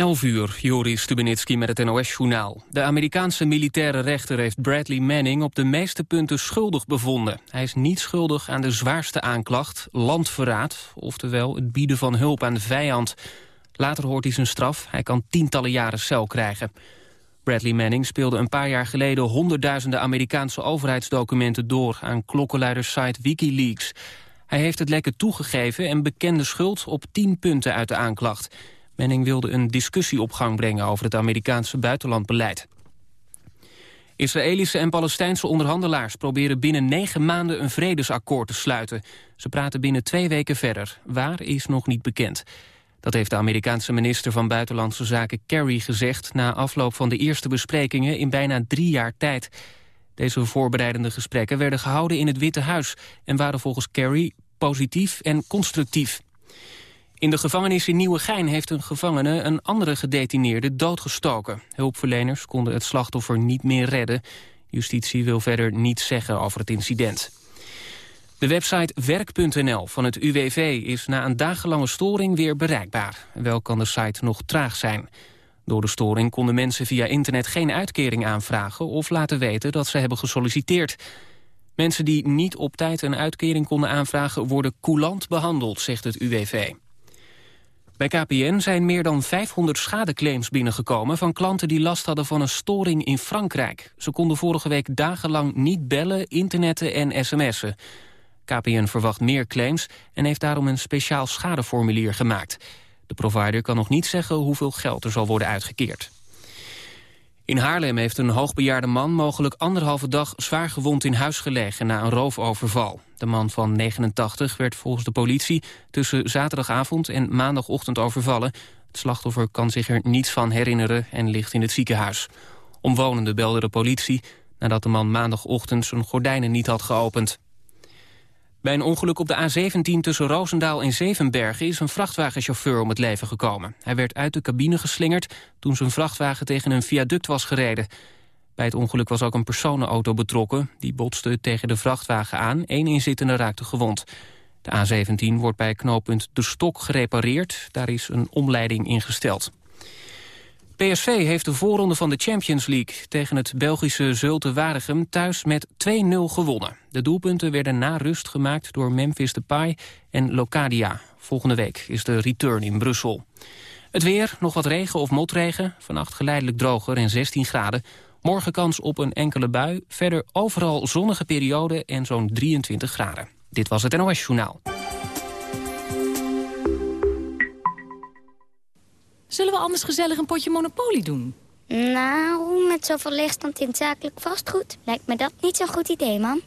11 uur, Joris Stubenitski met het NOS-journaal. De Amerikaanse militaire rechter heeft Bradley Manning op de meeste punten schuldig bevonden. Hij is niet schuldig aan de zwaarste aanklacht, landverraad... oftewel het bieden van hulp aan de vijand. Later hoort hij zijn straf, hij kan tientallen jaren cel krijgen. Bradley Manning speelde een paar jaar geleden honderdduizenden Amerikaanse overheidsdocumenten door aan klokkenluidersite Wikileaks. Hij heeft het lekken toegegeven en bekende schuld op tien punten uit de aanklacht. Manning wilde een discussie op gang brengen over het Amerikaanse buitenlandbeleid. Israëlische en Palestijnse onderhandelaars proberen binnen negen maanden een vredesakkoord te sluiten. Ze praten binnen twee weken verder. Waar is nog niet bekend. Dat heeft de Amerikaanse minister van Buitenlandse Zaken Kerry gezegd... na afloop van de eerste besprekingen in bijna drie jaar tijd. Deze voorbereidende gesprekken werden gehouden in het Witte Huis... en waren volgens Kerry positief en constructief. In de gevangenis in Nieuwegein heeft een gevangene een andere gedetineerde doodgestoken. Hulpverleners konden het slachtoffer niet meer redden. Justitie wil verder niets zeggen over het incident. De website werk.nl van het UWV is na een dagenlange storing weer bereikbaar. Wel kan de site nog traag zijn. Door de storing konden mensen via internet geen uitkering aanvragen... of laten weten dat ze hebben gesolliciteerd. Mensen die niet op tijd een uitkering konden aanvragen... worden coulant behandeld, zegt het UWV. Bij KPN zijn meer dan 500 schadeclaims binnengekomen... van klanten die last hadden van een storing in Frankrijk. Ze konden vorige week dagenlang niet bellen, internetten en sms'en. KPN verwacht meer claims en heeft daarom een speciaal schadeformulier gemaakt. De provider kan nog niet zeggen hoeveel geld er zal worden uitgekeerd. In Haarlem heeft een hoogbejaarde man mogelijk anderhalve dag zwaar gewond in huis gelegen na een roofoverval. De man van 89 werd volgens de politie tussen zaterdagavond en maandagochtend overvallen. Het slachtoffer kan zich er niets van herinneren en ligt in het ziekenhuis. Omwonenden belden de politie nadat de man maandagochtend zijn gordijnen niet had geopend. Bij een ongeluk op de A17 tussen Roosendaal en Zevenbergen... is een vrachtwagenchauffeur om het leven gekomen. Hij werd uit de cabine geslingerd toen zijn vrachtwagen tegen een viaduct was gereden. Bij het ongeluk was ook een personenauto betrokken. Die botste tegen de vrachtwagen aan. Eén inzittende raakte gewond. De A17 wordt bij knooppunt De Stok gerepareerd. Daar is een omleiding ingesteld. PSV heeft de voorronde van de Champions League tegen het Belgische Zulte Waregem thuis met 2-0 gewonnen. De doelpunten werden na rust gemaakt door Memphis Depay en Locadia. Volgende week is de return in Brussel. Het weer, nog wat regen of motregen, vannacht geleidelijk droger en 16 graden. Morgen kans op een enkele bui, verder overal zonnige periode en zo'n 23 graden. Dit was het NOS Journaal. Zullen we anders gezellig een potje Monopoly doen? Nou, met zoveel leegstand in zakelijk vastgoed... lijkt me dat niet zo'n goed idee, man.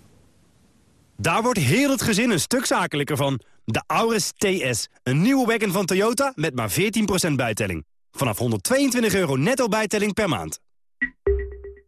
Daar wordt heel het gezin een stuk zakelijker van. De Auris TS, een nieuwe wagon van Toyota met maar 14% bijtelling. Vanaf 122 euro netto bijtelling per maand.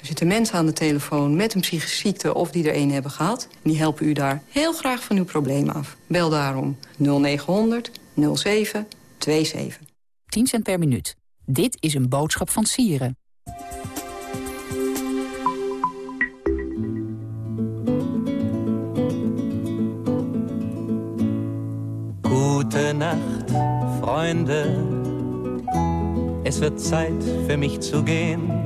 Er zitten mensen aan de telefoon met een psychische ziekte of die er een hebben gehad. Die helpen u daar heel graag van uw probleem af. Bel daarom 0900 0727. 10 cent per minuut. Dit is een boodschap van Sieren. Gute Nacht, Freunde. Es wird Zeit für mich zu gehen.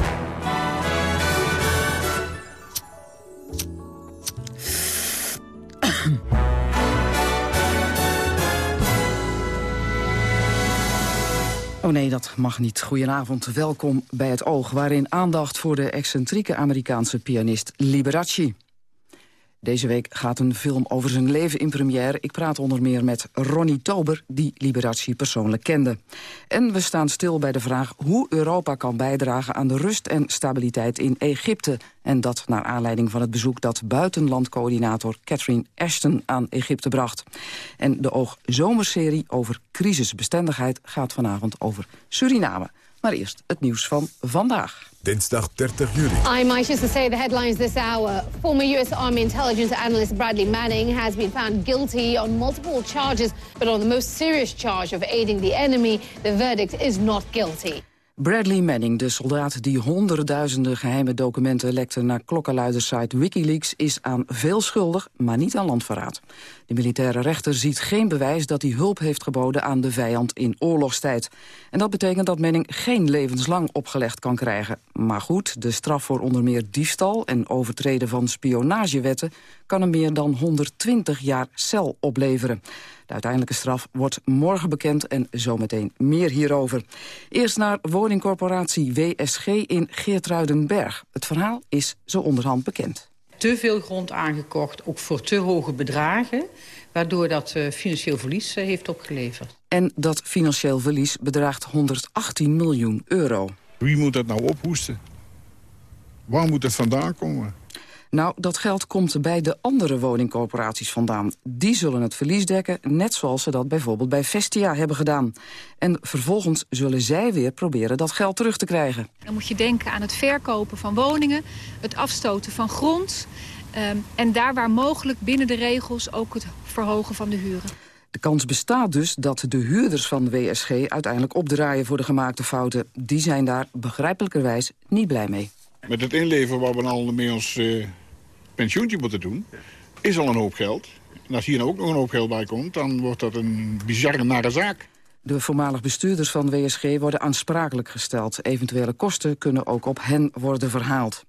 Oh nee, dat mag niet. Goedenavond, welkom bij het Oog... waarin aandacht voor de excentrieke Amerikaanse pianist Liberace. Deze week gaat een film over zijn leven in première. Ik praat onder meer met Ronnie Tober, die Liberace persoonlijk kende. En we staan stil bij de vraag hoe Europa kan bijdragen... aan de rust en stabiliteit in Egypte. En dat naar aanleiding van het bezoek dat buitenlandcoördinator Catherine Ashton aan Egypte bracht. En de Oog Zomerserie over crisisbestendigheid gaat vanavond over Suriname. Maar eerst het nieuws van vandaag. Dinsdag 30 juli. I'm to say the headlines this hour. Former U.S. Army intelligence analyst Bradley Manning has been found guilty on multiple charges, but on the most serious charge of aiding the enemy, the verdict is not guilty. Bradley Manning, de soldaat die honderdduizenden geheime documenten lekte naar klokkenluidersite Wikileaks, is aan veel schuldig, maar niet aan landverraad. De militaire rechter ziet geen bewijs dat hij hulp heeft geboden aan de vijand in oorlogstijd. En dat betekent dat Manning geen levenslang opgelegd kan krijgen. Maar goed, de straf voor onder meer diefstal en overtreden van spionagewetten kan hem meer dan 120 jaar cel opleveren. De uiteindelijke straf wordt morgen bekend en zometeen meer hierover. Eerst naar woningcorporatie WSG in Geertruidenberg. Het verhaal is zo onderhand bekend. Te veel grond aangekocht, ook voor te hoge bedragen... waardoor dat uh, financieel verlies uh, heeft opgeleverd. En dat financieel verlies bedraagt 118 miljoen euro. Wie moet dat nou ophoesten? Waar moet het vandaan komen? Nou, dat geld komt bij de andere woningcorporaties vandaan. Die zullen het verlies dekken, net zoals ze dat bijvoorbeeld bij Vestia hebben gedaan. En vervolgens zullen zij weer proberen dat geld terug te krijgen. Dan moet je denken aan het verkopen van woningen, het afstoten van grond... Um, en daar waar mogelijk binnen de regels ook het verhogen van de huren. De kans bestaat dus dat de huurders van de WSG uiteindelijk opdraaien voor de gemaakte fouten. Die zijn daar begrijpelijkerwijs niet blij mee. Met het inleveren waar we al mee ons uh, pensioentje moeten doen, is al een hoop geld. En als hier nou ook nog een hoop geld bij komt, dan wordt dat een bizarre nare zaak. De voormalig bestuurders van WSG worden aansprakelijk gesteld. Eventuele kosten kunnen ook op hen worden verhaald.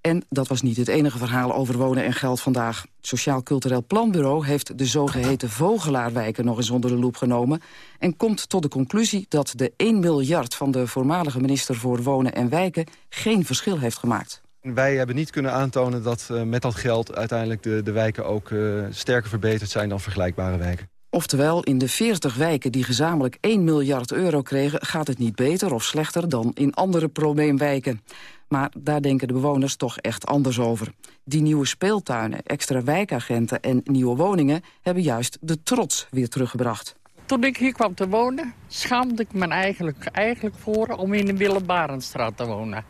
En dat was niet het enige verhaal over wonen en geld vandaag. Het Sociaal Cultureel Planbureau heeft de zogeheten Vogelaarwijken nog eens onder de loep genomen... en komt tot de conclusie dat de 1 miljard van de voormalige minister voor Wonen en Wijken geen verschil heeft gemaakt. Wij hebben niet kunnen aantonen dat uh, met dat geld uiteindelijk de, de wijken ook uh, sterker verbeterd zijn dan vergelijkbare wijken. Oftewel, in de 40 wijken die gezamenlijk 1 miljard euro kregen... gaat het niet beter of slechter dan in andere probleemwijken. Maar daar denken de bewoners toch echt anders over. Die nieuwe speeltuinen, extra wijkagenten en nieuwe woningen... hebben juist de trots weer teruggebracht. Toen ik hier kwam te wonen, schaamde ik me eigenlijk, eigenlijk voor... om in de Willem Barendstraat te wonen.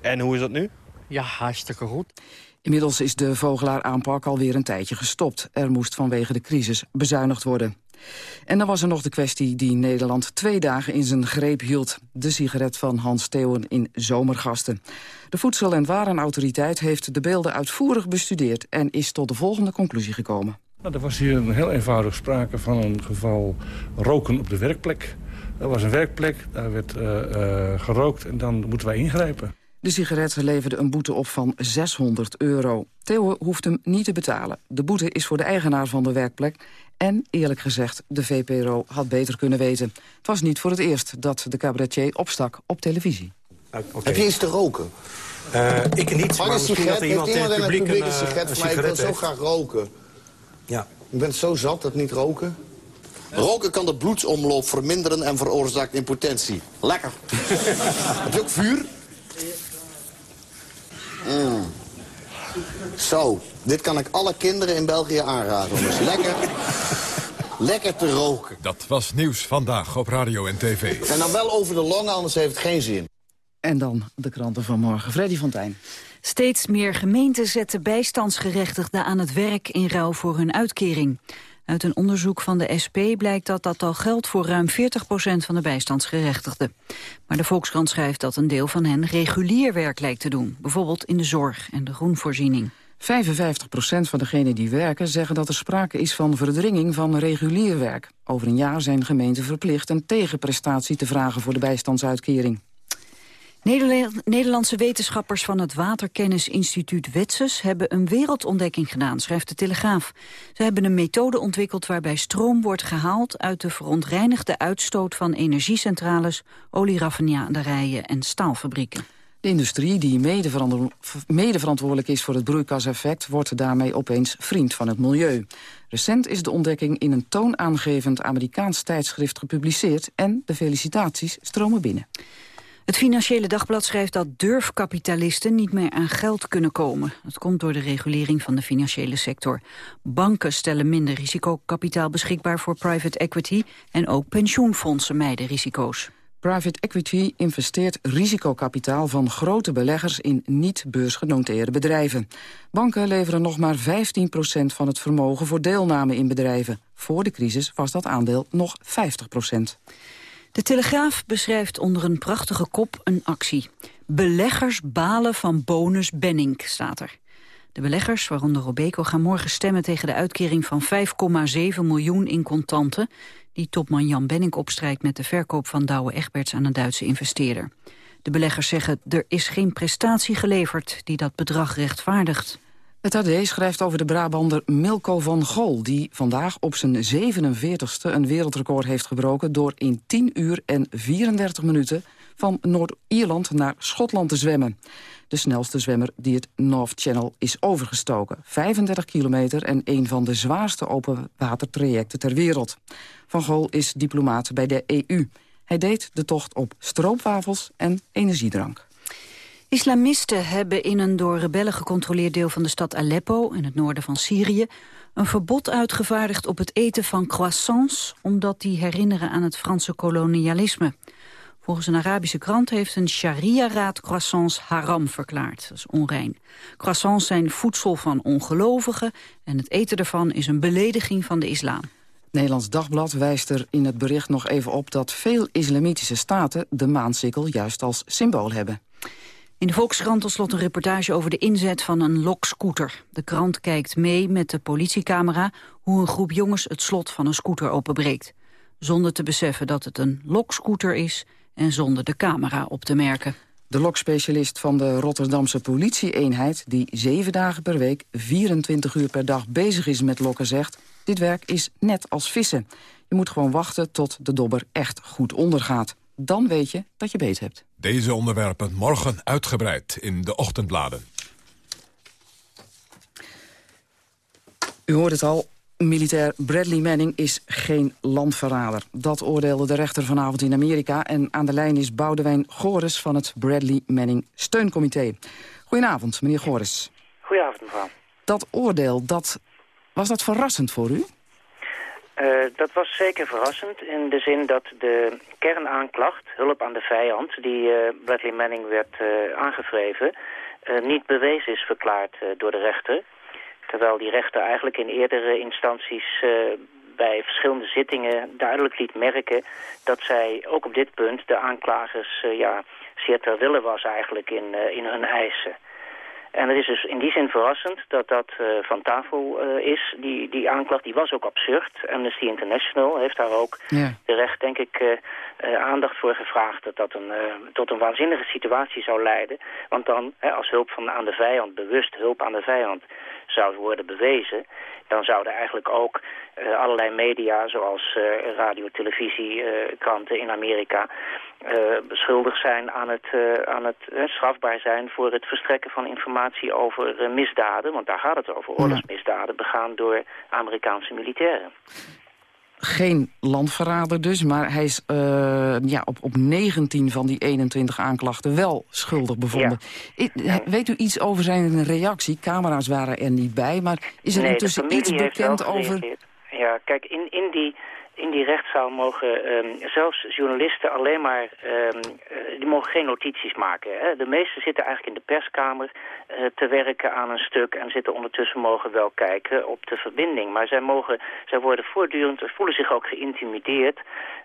En hoe is dat nu? Ja, hartstikke goed. Inmiddels is de vogelaaraanpak alweer een tijdje gestopt. Er moest vanwege de crisis bezuinigd worden. En dan was er nog de kwestie die Nederland twee dagen in zijn greep hield. De sigaret van Hans Theeuwen in Zomergasten. De Voedsel- en Warenautoriteit heeft de beelden uitvoerig bestudeerd... en is tot de volgende conclusie gekomen. Nou, er was hier een heel eenvoudig sprake van een geval roken op de werkplek. Er was een werkplek, daar werd uh, uh, gerookt en dan moeten wij ingrijpen. De sigaret leverde een boete op van 600 euro. Theo hoeft hem niet te betalen. De boete is voor de eigenaar van de werkplek. En eerlijk gezegd, de VPRO had beter kunnen weten. Het was niet voor het eerst dat de cabaretier opstak op televisie. Okay. Heb je iets te roken? Uh, ik niet, maar, maar misschien dat er iemand in het publiek een, een sigaret van mij. Ik wil zo graag roken. Ja. Ik ben zo zat, dat niet roken. Roken kan de bloedsomloop verminderen en veroorzaakt impotentie. Lekker. Heb je ook vuur? Mm. Zo, dit kan ik alle kinderen in België aanraden. Om eens lekker, lekker te roken. Dat was nieuws vandaag op radio en tv. En dan wel over de longen, anders heeft het geen zin. En dan de kranten van morgen. Freddy Fontijn. Steeds meer gemeenten zetten bijstandsgerechtigden aan het werk in ruil voor hun uitkering. Uit een onderzoek van de SP blijkt dat dat al geldt voor ruim 40% van de bijstandsgerechtigden. Maar de Volkskrant schrijft dat een deel van hen regulier werk lijkt te doen. Bijvoorbeeld in de zorg en de groenvoorziening. 55% van degenen die werken zeggen dat er sprake is van verdringing van regulier werk. Over een jaar zijn gemeenten verplicht een tegenprestatie te vragen voor de bijstandsuitkering. Nederlandse wetenschappers van het Waterkennisinstituut Wetses hebben een wereldontdekking gedaan, schrijft de Telegraaf. Ze hebben een methode ontwikkeld waarbij stroom wordt gehaald uit de verontreinigde uitstoot van energiecentrales, olieraffinaderijen en staalfabrieken. De industrie, die mede, verantwoordelijk is voor het broeikaseffect... wordt daarmee opeens vriend van het milieu. Recent is de ontdekking in een toonaangevend Amerikaans tijdschrift gepubliceerd... en de felicitaties stromen binnen. Het Financiële Dagblad schrijft dat durfkapitalisten niet meer aan geld kunnen komen. Dat komt door de regulering van de financiële sector. Banken stellen minder risicokapitaal beschikbaar voor private equity... en ook pensioenfondsen mijden risico's. Private equity investeert risicokapitaal van grote beleggers in niet-beursgenoteerde bedrijven. Banken leveren nog maar 15% van het vermogen voor deelname in bedrijven. Voor de crisis was dat aandeel nog 50 De Telegraaf beschrijft onder een prachtige kop een actie. Beleggers balen van bonus Benning, staat er. De beleggers, waaronder Robeco, gaan morgen stemmen tegen de uitkering van 5,7 miljoen in contanten die topman Jan Benning opstrijkt met de verkoop van Douwe Egberts aan een Duitse investeerder. De beleggers zeggen er is geen prestatie geleverd die dat bedrag rechtvaardigt. Het AD schrijft over de Brabander Milko van Gol... die vandaag op zijn 47ste een wereldrecord heeft gebroken... door in 10 uur en 34 minuten van Noord-Ierland naar Schotland te zwemmen. De snelste zwemmer die het North Channel is overgestoken. 35 kilometer en een van de zwaarste openwatertrajecten ter wereld. Van Gol is diplomaat bij de EU. Hij deed de tocht op stroopwafels en energiedrank. Islamisten hebben in een door rebellen gecontroleerd deel van de stad Aleppo... in het noorden van Syrië een verbod uitgevaardigd op het eten van croissants... omdat die herinneren aan het Franse kolonialisme. Volgens een Arabische krant heeft een sharia-raad croissants haram verklaard. Dat is onrein. Croissants zijn voedsel van ongelovigen... en het eten ervan is een belediging van de islam. Nederlands Dagblad wijst er in het bericht nog even op... dat veel islamitische staten de maansikkel juist als symbool hebben. In de Volkskrant tot slot een reportage over de inzet van een lokscooter. De krant kijkt mee met de politiecamera... hoe een groep jongens het slot van een scooter openbreekt. Zonder te beseffen dat het een lokscooter is en zonder de camera op te merken. De lokspecialist van de Rotterdamse politieeenheid... die zeven dagen per week, 24 uur per dag bezig is met lokken, zegt... dit werk is net als vissen. Je moet gewoon wachten tot de dobber echt goed ondergaat. Dan weet je dat je beet hebt. Deze onderwerpen morgen uitgebreid in de ochtendbladen. U hoort het al, Militair Bradley Manning is geen landverrader. Dat oordeelde de rechter vanavond in Amerika. En aan de lijn is Boudewijn Gores van het Bradley Manning Steuncomité. Goedenavond, meneer Gores. Goedenavond, mevrouw. Dat oordeel, dat, was dat verrassend voor u? Uh, dat was zeker verrassend in de zin dat de kernaanklacht, hulp aan de vijand, die uh, Bradley Manning werd uh, aangevreven, niet bewezen is verklaard door de rechter. Terwijl die rechter eigenlijk in eerdere instanties bij verschillende zittingen duidelijk liet merken dat zij ook op dit punt de aanklagers ja, zeer ter wille was eigenlijk in, in hun eisen. En het is dus in die zin verrassend dat dat uh, van tafel uh, is. Die, die aanklacht die was ook absurd. Amnesty International heeft daar ook ja. de recht, denk ik, uh, aandacht voor gevraagd... dat dat een, tot een waanzinnige situatie zou leiden. Want dan, hè, als hulp van, aan de vijand, bewust hulp aan de vijand zou worden bewezen... dan zouden eigenlijk ook allerlei media, zoals radio, televisie, kranten in Amerika... beschuldigd zijn aan het, aan het strafbaar zijn voor het verstrekken van informatie over misdaden. Want daar gaat het over, oorlogsmisdaden begaan door Amerikaanse militairen geen landverrader dus, maar hij is uh, ja, op, op 19 van die 21 aanklachten wel schuldig bevonden. Ja. Weet u iets over zijn reactie? Camera's waren er niet bij, maar is er nee, intussen iets bekend over... Ja, kijk, in, in die in die rechtszaal mogen um, zelfs journalisten alleen maar, um, uh, die mogen geen notities maken. Hè. De meesten zitten eigenlijk in de perskamer te werken aan een stuk en zitten ondertussen mogen wel kijken op de verbinding. Maar zij, mogen, zij worden voortdurend, voelen zich ook geïntimideerd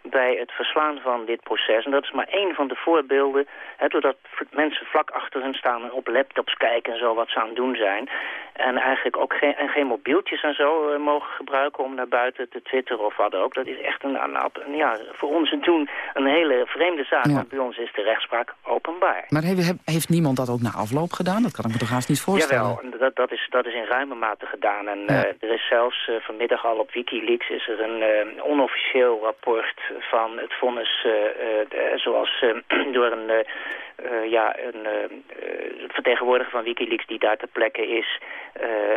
bij het verslaan van dit proces. En dat is maar één van de voorbeelden, hè, doordat mensen vlak achter hen staan en op laptops kijken en zo wat ze aan het doen zijn. En eigenlijk ook geen, en geen mobieltjes en zo eh, mogen gebruiken om naar buiten te twitteren of wat ook. Dat is echt een, een, ja, voor ons en toen een hele vreemde zaak. Want bij ons is de rechtspraak openbaar. Maar heeft, heeft niemand dat ook na afloop gedaan? Dat kan ik me toch haast niet voorstellen? Jawel, dat, dat, is, dat is in ruime mate gedaan. En eh, er is zelfs uh, vanmiddag al op Wikileaks is er een uh, onofficieel rapport van het vonnis zoals door een ja, een vertegenwoordiger van Wikileaks die daar ter plekke is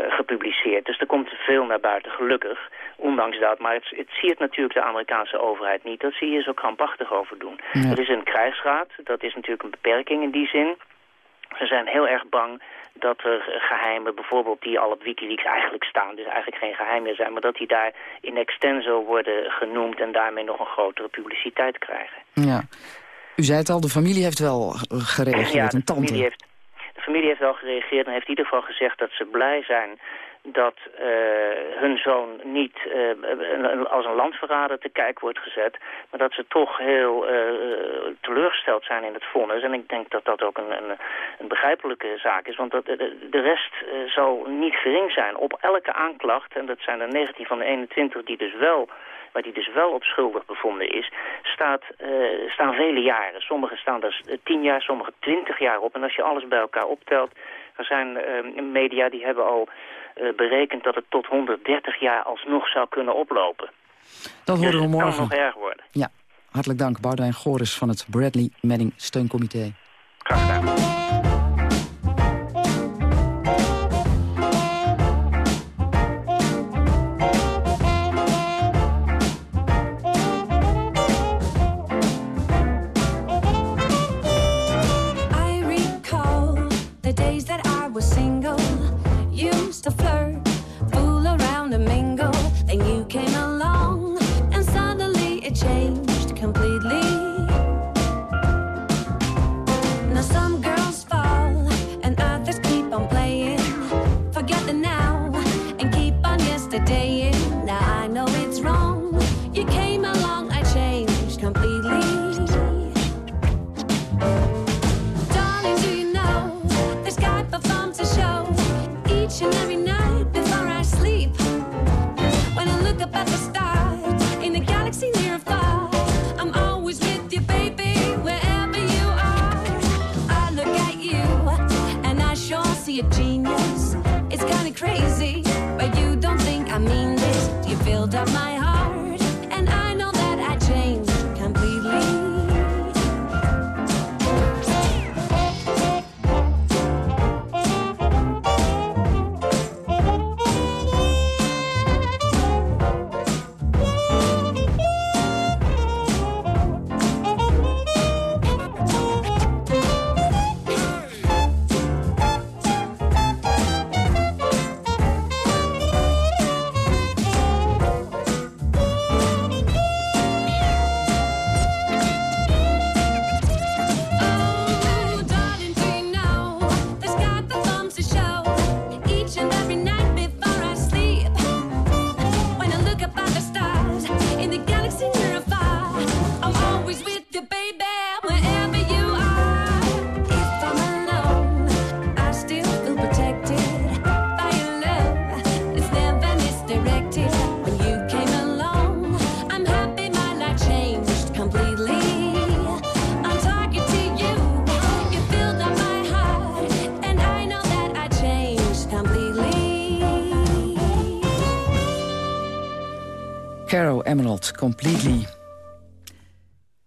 gepubliceerd. Dus er komt veel naar buiten, gelukkig, ondanks dat. Maar het, het siert natuurlijk de Amerikaanse overheid niet. Dat zie je zo krampachtig over doen. Ja. Er is een krijgsraad, dat is natuurlijk een beperking in die zin. Ze zijn heel erg bang dat er geheimen, bijvoorbeeld die al op Wikileaks eigenlijk staan, dus eigenlijk geen geheim meer zijn, maar dat die daar in extenso worden genoemd en daarmee nog een grotere publiciteit krijgen. Ja. U zei het al, de familie heeft wel gereageerd, ja, een tante. Familie heeft, de familie heeft wel gereageerd en heeft in ieder geval gezegd dat ze blij zijn dat uh, hun zoon niet uh, als een landverrader te kijk wordt gezet... maar dat ze toch heel uh, teleurgesteld zijn in het vonnis. En ik denk dat dat ook een, een, begrijpelijke zaak is. Want dat, de, rest zal niet gering zijn. Op elke aanklacht, en dat zijn er 19 van de 21 die dus wel waar die dus wel op schuldig bevonden is, staat, staan vele jaren. Sommige staan er tien jaar, sommige twintig jaar op. En als je alles bij elkaar optelt, er zijn media die hebben al uh, berekend dat het tot 130 jaar alsnog zou kunnen oplopen. Dat horen dus we morgen. Kan nog erg worden. Ja, hartelijk dank. Boudewijn Goris van het Bradley Manning Steuncomité. Graag gedaan. Emerald, Completely.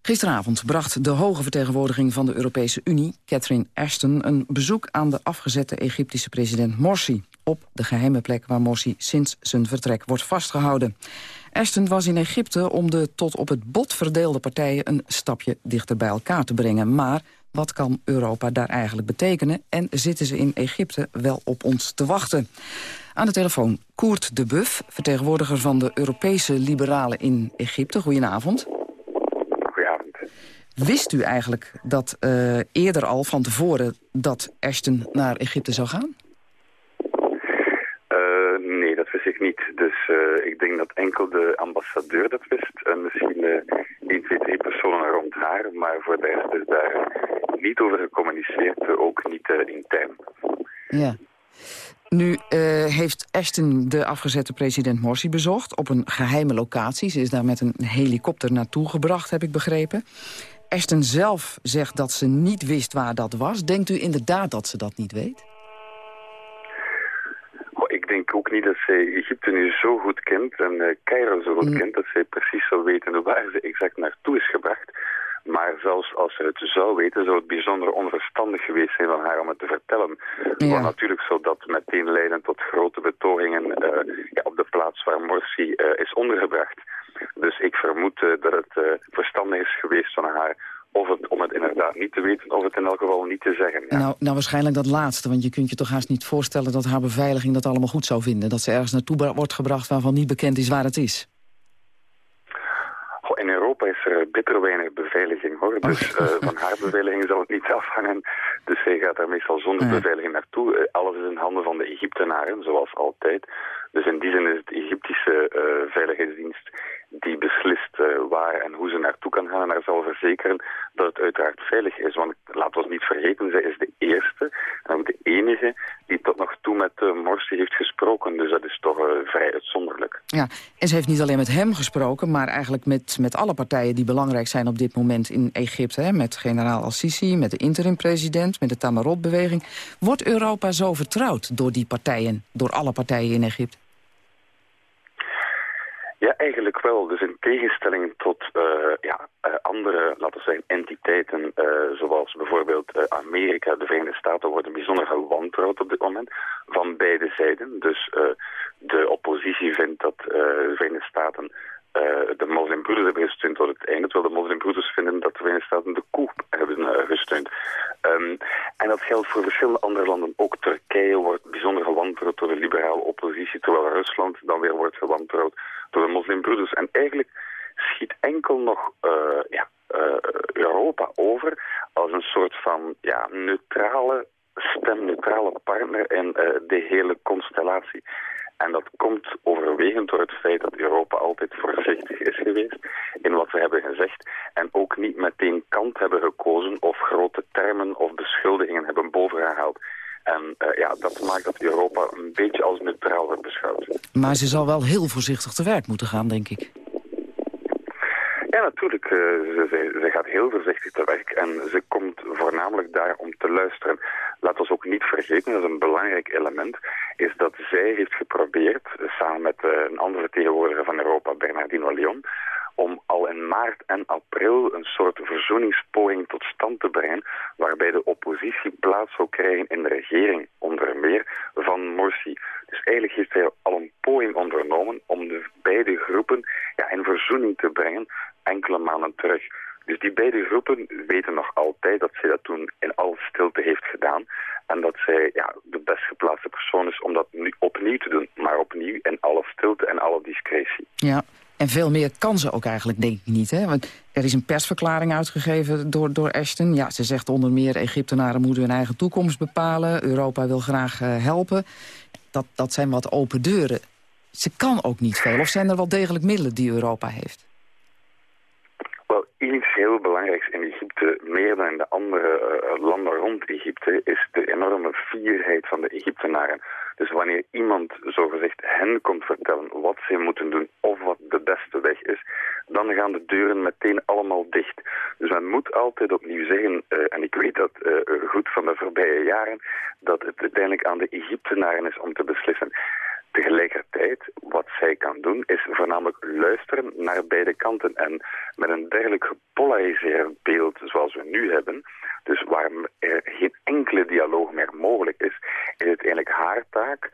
Gisteravond bracht de hoge vertegenwoordiging van de Europese Unie, Catherine Ashton, een bezoek aan de afgezette Egyptische president Morsi, op de geheime plek waar Morsi sinds zijn vertrek wordt vastgehouden. Ashton was in Egypte om de tot op het bot verdeelde partijen een stapje dichter bij elkaar te brengen. Maar wat kan Europa daar eigenlijk betekenen? En zitten ze in Egypte wel op ons te wachten? Aan de telefoon Koert de Buff, vertegenwoordiger van de Europese liberalen in Egypte. Goedenavond. Goedenavond. Wist u eigenlijk dat uh, eerder al van tevoren dat Ashton naar Egypte zou gaan? Uh, nee, dat wist ik niet. Dus uh, ik denk dat enkel de ambassadeur dat wist. En misschien één, twee, drie personen rond haar. Maar voor de rest is daar niet over gecommuniceerd, ook niet intern. Ja. Nu uh, heeft Ashton de afgezette president Morsi bezocht... op een geheime locatie. Ze is daar met een helikopter naartoe gebracht, heb ik begrepen. Ashton zelf zegt dat ze niet wist waar dat was. Denkt u inderdaad dat ze dat niet weet? ik denk ook niet dat zij Egypte nu zo goed kent en uh, Cairo zo goed mm. kent... dat zij precies zou weten waar ze exact naartoe is gebracht. Maar zelfs als ze het zou weten, zou het bijzonder onverstandig geweest zijn van haar om het te vertellen. Ja. Want natuurlijk zou dat meteen leiden tot grote betogingen uh, ja, op de plaats waar Morsi uh, is ondergebracht. Dus ik vermoed uh, dat het verstandig is geweest van haar of het, om het inderdaad niet te weten, of het in elk geval niet te zeggen. Ja. Nou, nou, waarschijnlijk dat laatste, want je kunt je toch haast niet voorstellen... dat haar beveiliging dat allemaal goed zou vinden. Dat ze ergens naartoe wordt gebracht waarvan niet bekend is waar het is. In Europa is er bitter weinig beveiliging, hoor. Dus uh, van haar beveiliging zal het niet afhangen. Dus zij gaat daar meestal zonder beveiliging naartoe. Uh, alles is in handen van de Egyptenaren, zoals altijd. Dus in die zin is het Egyptische uh, veiligheidsdienst die beslist uh, waar en hoe ze naartoe kan gaan en haar zal verzekeren dat het uiteraard veilig is. Want laten we niet vergeten, zij is de eerste en ook de enige die tot nog toe met uh, Morsi heeft gesproken. Dus dat is toch uh, vrij uitzonderlijk. Ja, en ze heeft niet alleen met hem gesproken, maar eigenlijk met, met alle partijen die belangrijk zijn op dit moment in Egypte. Hè? Met generaal Al-Sisi, met de interim-president, met de Tamarot-beweging. Wordt Europa zo vertrouwd door die partijen, door alle partijen in Egypte? Ja, eigenlijk wel. Dus in tegenstelling tot uh, ja, uh, andere, laten we zeggen, entiteiten, uh, zoals bijvoorbeeld Amerika, de Verenigde Staten, worden bijzonder gewantrouwd op dit moment van beide zijden. Dus de oppositie vindt dat de Verenigde Staten de moslimbroeders hebben gesteund tot het einde, terwijl de moslimbroeders vinden dat de Verenigde Staten de koep hebben gesteund. Um, en dat geldt voor verschillende andere landen. Ook Turkije wordt bijzonder gewantrouwd door de liberale oppositie, terwijl Rusland dan weer wordt gewantrouwd door de moslimbroeders. En eigenlijk schiet enkel nog uh, ja, Europa over als een soort van ja, neutrale stem, neutrale partner in uh, de hele constellatie. En dat komt overwegend door het feit dat Europa altijd voorzichtig is geweest in wat we hebben gezegd. En ook niet meteen kant hebben gekozen of grote termen of beschuldigingen hebben bovengehaald. En uh, ja, dat maakt dat Europa een beetje als neutraal wordt beschouwd. Maar ze zal wel heel voorzichtig te werk moeten gaan, denk ik. Ja, natuurlijk. Uh, ze, ze, ze, gaat heel voorzichtig te werk en ze komt voornamelijk daar om te luisteren. Laat ons ook niet vergeten, dat is een belangrijk element, is dat zij heeft geprobeerd, samen met uh, een andere vertegenwoordiger van Europa, Bernardino Leon, om al in maart en april een soort verzoeningspoging tot stand te brengen, waarbij de oppositie plaats zou krijgen in de regering, onder meer van Morsi. Dus eigenlijk heeft hij al een poging ondernomen om de beide groepen ja, in verzoening te brengen enkele maanden terug. Dus die beide groepen weten nog altijd dat zij dat toen in alle stilte heeft gedaan. En dat zij ja, de best geplaatste persoon is om dat nu opnieuw te doen. Maar opnieuw in alle stilte en alle discretie. Ja, en veel meer kan ze ook eigenlijk, denk ik niet. Hè? Want er is een persverklaring uitgegeven door, door Ashton. Ja, ze zegt onder meer, Egyptenaren moeten hun eigen toekomst bepalen. Europa wil graag uh, helpen. Dat, dat zijn wat open deuren. Ze kan ook niet veel. Of zijn er wel degelijk middelen die Europa heeft? Iets heel belangrijks in Egypte, meer dan in de andere uh, landen rond Egypte, is de enorme fierheid van de Egyptenaren. Dus wanneer iemand zogezegd hen komt vertellen wat ze moeten doen of wat de beste weg is, dan gaan de deuren meteen allemaal dicht. Dus men moet altijd opnieuw zeggen, uh, en ik weet dat uh, goed van de voorbije jaren, dat het uiteindelijk aan de Egyptenaren is om te beslissen. Tegelijkertijd, wat zij kan doen, is voornamelijk luisteren naar beide kanten. En met een dergelijk gepolariseerd beeld zoals we nu hebben, dus waar er geen enkele dialoog meer mogelijk is, is het eigenlijk haar taak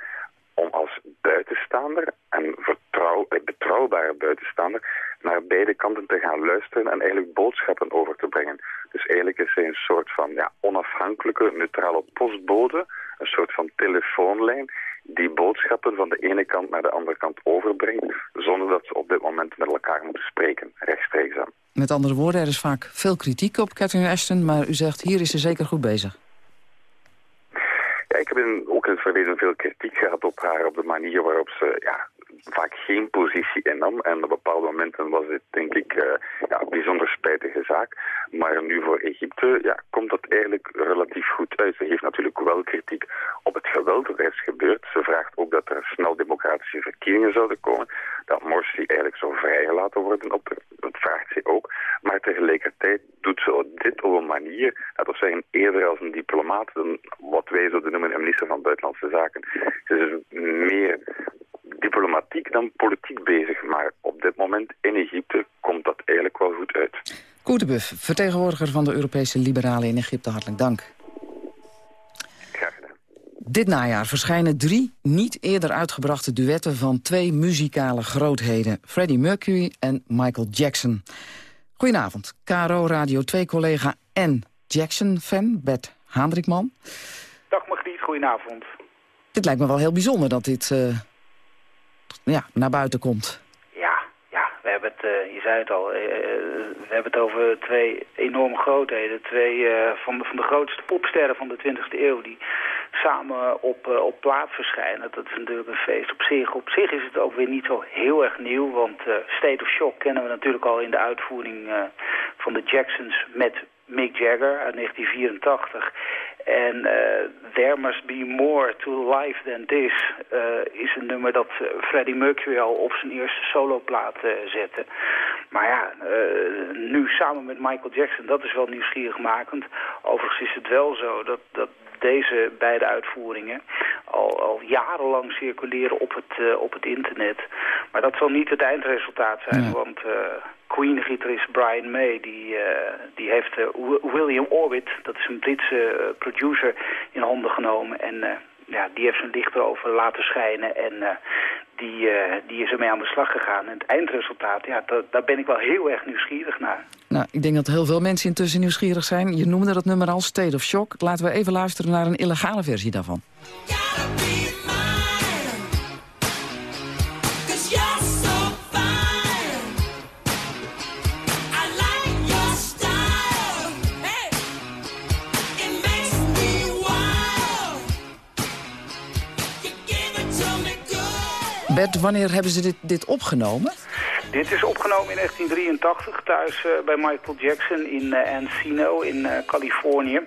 om als buitenstaander en vertrouw, betrouwbare buitenstaander naar beide kanten te gaan luisteren en eigenlijk boodschappen over te brengen. Dus eigenlijk is zij een soort van ja, onafhankelijke, neutrale postbode, een soort van telefoonlijn die boodschappen van de ene kant naar de andere kant overbrengt, zonder dat ze op dit moment met elkaar moeten spreken, rechtstreeks aan. Met andere woorden, er is vaak veel kritiek op Catherine Ashton, maar u zegt hier is ze zeker goed bezig. Ja, ik heb in, ook in het verleden veel kritiek gehad op haar, op de manier waarop ze ja, vaak geen positie innam. En op bepaalde momenten was dit, denk ik, uh, ja, een bijzonder spijtige zaak. Maar nu voor Egypte ja, komt dat eigenlijk relatief goed uit. Ze heeft natuurlijk wel kritiek op het geweld dat er is gebeurd. Ze dat er snel democratische verkiezingen zouden komen, dat Morsi eigenlijk zou vrijgelaten worden, op dat vraagt ze ook. Maar tegelijkertijd doet ze dit op een manier, dat we zeggen eerder als een diplomaat, dan wat wij zouden noemen een minister van Buitenlandse Zaken. Ze is dus meer diplomatiek dan politiek bezig, maar op dit moment in Egypte komt dat eigenlijk wel goed uit. Koetebuf, vertegenwoordiger van de Europese Liberalen in Egypte, hartelijk dank. Dit najaar verschijnen drie niet eerder uitgebrachte duetten... van twee muzikale grootheden, Freddie Mercury en Michael Jackson. Goedenavond, KRO Radio 2-collega en Jackson-fan Bert Haandrikman. Dag Margriet, goedenavond. Dit lijkt me wel heel bijzonder dat dit uh, ja, naar buiten komt. Ja, ja, we hebben het, uh, je zei het al, uh, we hebben het over twee enorme grootheden. Twee van, de, van de grootste popsterren van de 20e eeuw die samen op, op plaat verschijnen. Dat is natuurlijk een feest op zich. Op zich is het ook weer niet zo heel erg nieuw, want State of Shock kennen we natuurlijk al in de uitvoering van de Jacksons met Mick Jagger uit 1984. En There Must Be More to Life Than This is een nummer dat Freddie Mercury al op zijn eerste soloplaat zette. Maar ja, nu samen met Michael Jackson, dat is wel nieuwsgierigmakend. Overigens is het wel zo dat, dat deze beide uitvoeringen al, al jarenlang circuleren op het, uh, op het internet. Maar dat zal niet het eindresultaat zijn, want uh, Queen-gitarist Brian May... die, uh, die heeft William Orbit, dat is een Britse producer, in handen genomen... en ja, die heeft zijn licht erover laten schijnen en uh, die, uh, die is ermee aan de slag gegaan. En het eindresultaat, ja, daar ben ik wel heel erg nieuwsgierig naar. Nou, ik denk dat heel veel mensen intussen nieuwsgierig zijn. Je noemde dat nummer al State of Shock. Laten we even luisteren naar een illegale versie daarvan. Wanneer hebben ze dit, dit opgenomen? Dit is opgenomen in 1983 thuis uh, bij Michael Jackson in uh, Encino in uh, Californië.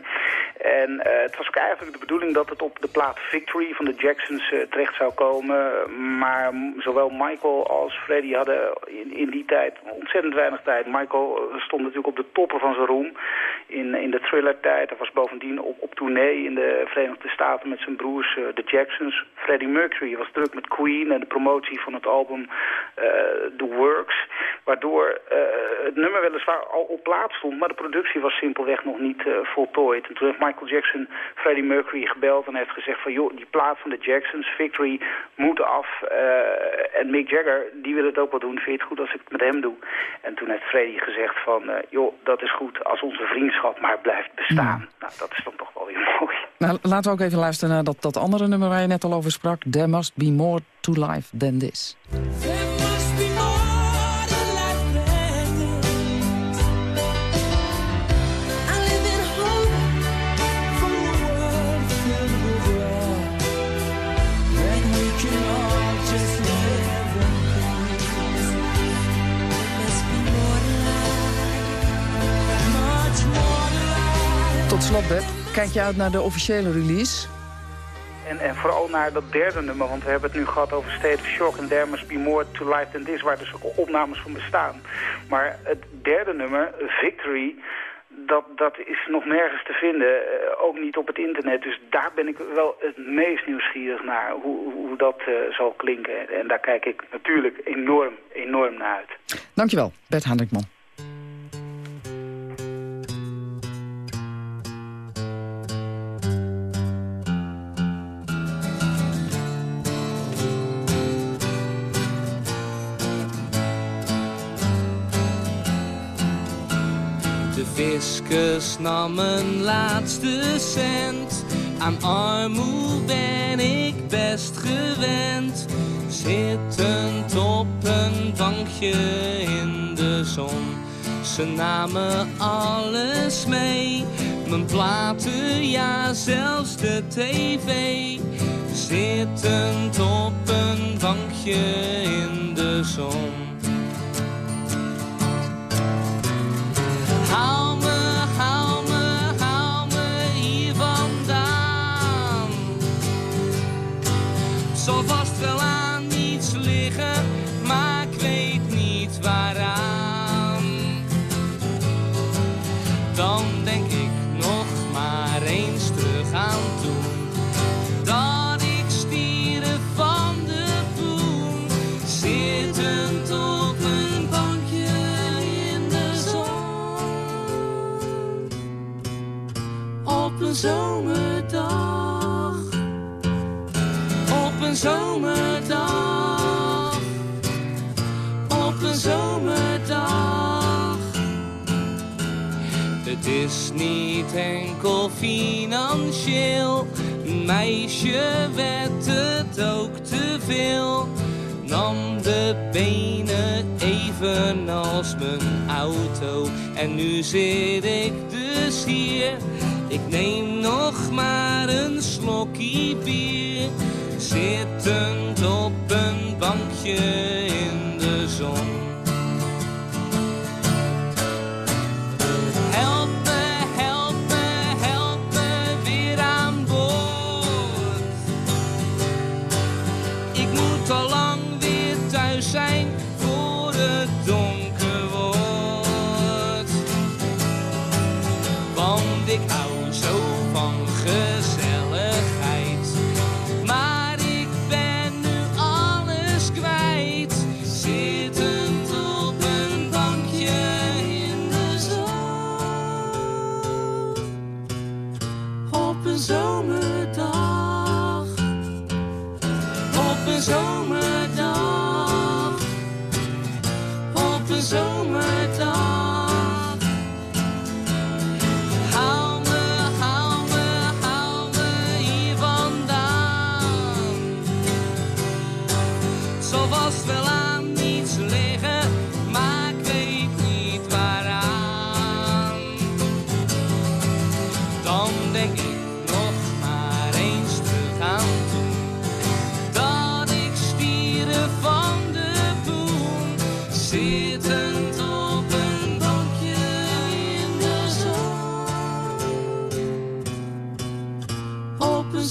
En uh, het was ook eigenlijk de bedoeling dat het op de plaat Victory van de Jacksons uh, terecht zou komen. Maar zowel Michael als Freddie hadden in, die tijd ontzettend weinig tijd. Michael stond natuurlijk op de toppen van zijn roem in, in de thriller-tijd. Hij was bovendien op, op tournee in de Verenigde Staten met zijn broers, de Jacksons. Freddie Mercury was druk met Queen en de promotie van het album The Works. Waardoor het nummer weliswaar al op plaats stond, maar de productie was simpelweg nog niet voltooid. En toen heeft Michael Jackson Freddie Mercury gebeld en heeft gezegd van... joh, die plaat van de Jacksons, Victory, moet af. Uh, en Mick Jagger, die wil het ook wel doen. Vind je het goed als ik het met hem doe? En toen heeft Freddie gezegd van... Uh, joh, dat is goed als onze vriendschap maar blijft bestaan. Ja. Nou, dat is dan toch wel weer mooi. Nou, laten we ook even luisteren naar dat, dat andere nummer waar je net al over sprak. There must be more to life than this. Tot slot, Beb, kijk je uit naar de officiële release? En, en vooral naar dat derde nummer, want we hebben het nu gehad over State of Shock... en There Must Be More to Life Than This, waar dus ook opnames van bestaan. Maar het derde nummer, Victory, dat, dat is nog nergens te vinden, uh, ook niet op het internet. Dus daar ben ik wel het meest nieuwsgierig naar, hoe, hoe dat uh, zal klinken. En daar kijk ik natuurlijk enorm, enorm naar uit. Dankjewel, Bert Hendrikman. Fiscus nam een laatste cent. Aan armoe ben ik best gewend. Zittend op een bankje in de zon. Ze namen alles mee. Mijn platen, ja zelfs de tv. Zittend op een bankje in de zon. Hou hou me, hou me hier vandaan. zal vast wel aan iets liggen, een zomerdag, op een zomerdag, op een zomerdag. Het is niet enkel financieel, meisje werd het ook te veel. Nam de benen evenals mijn auto en nu zit ik dus hier. Ik neem nog maar een slokje bier, zittend op een bankje in de zon.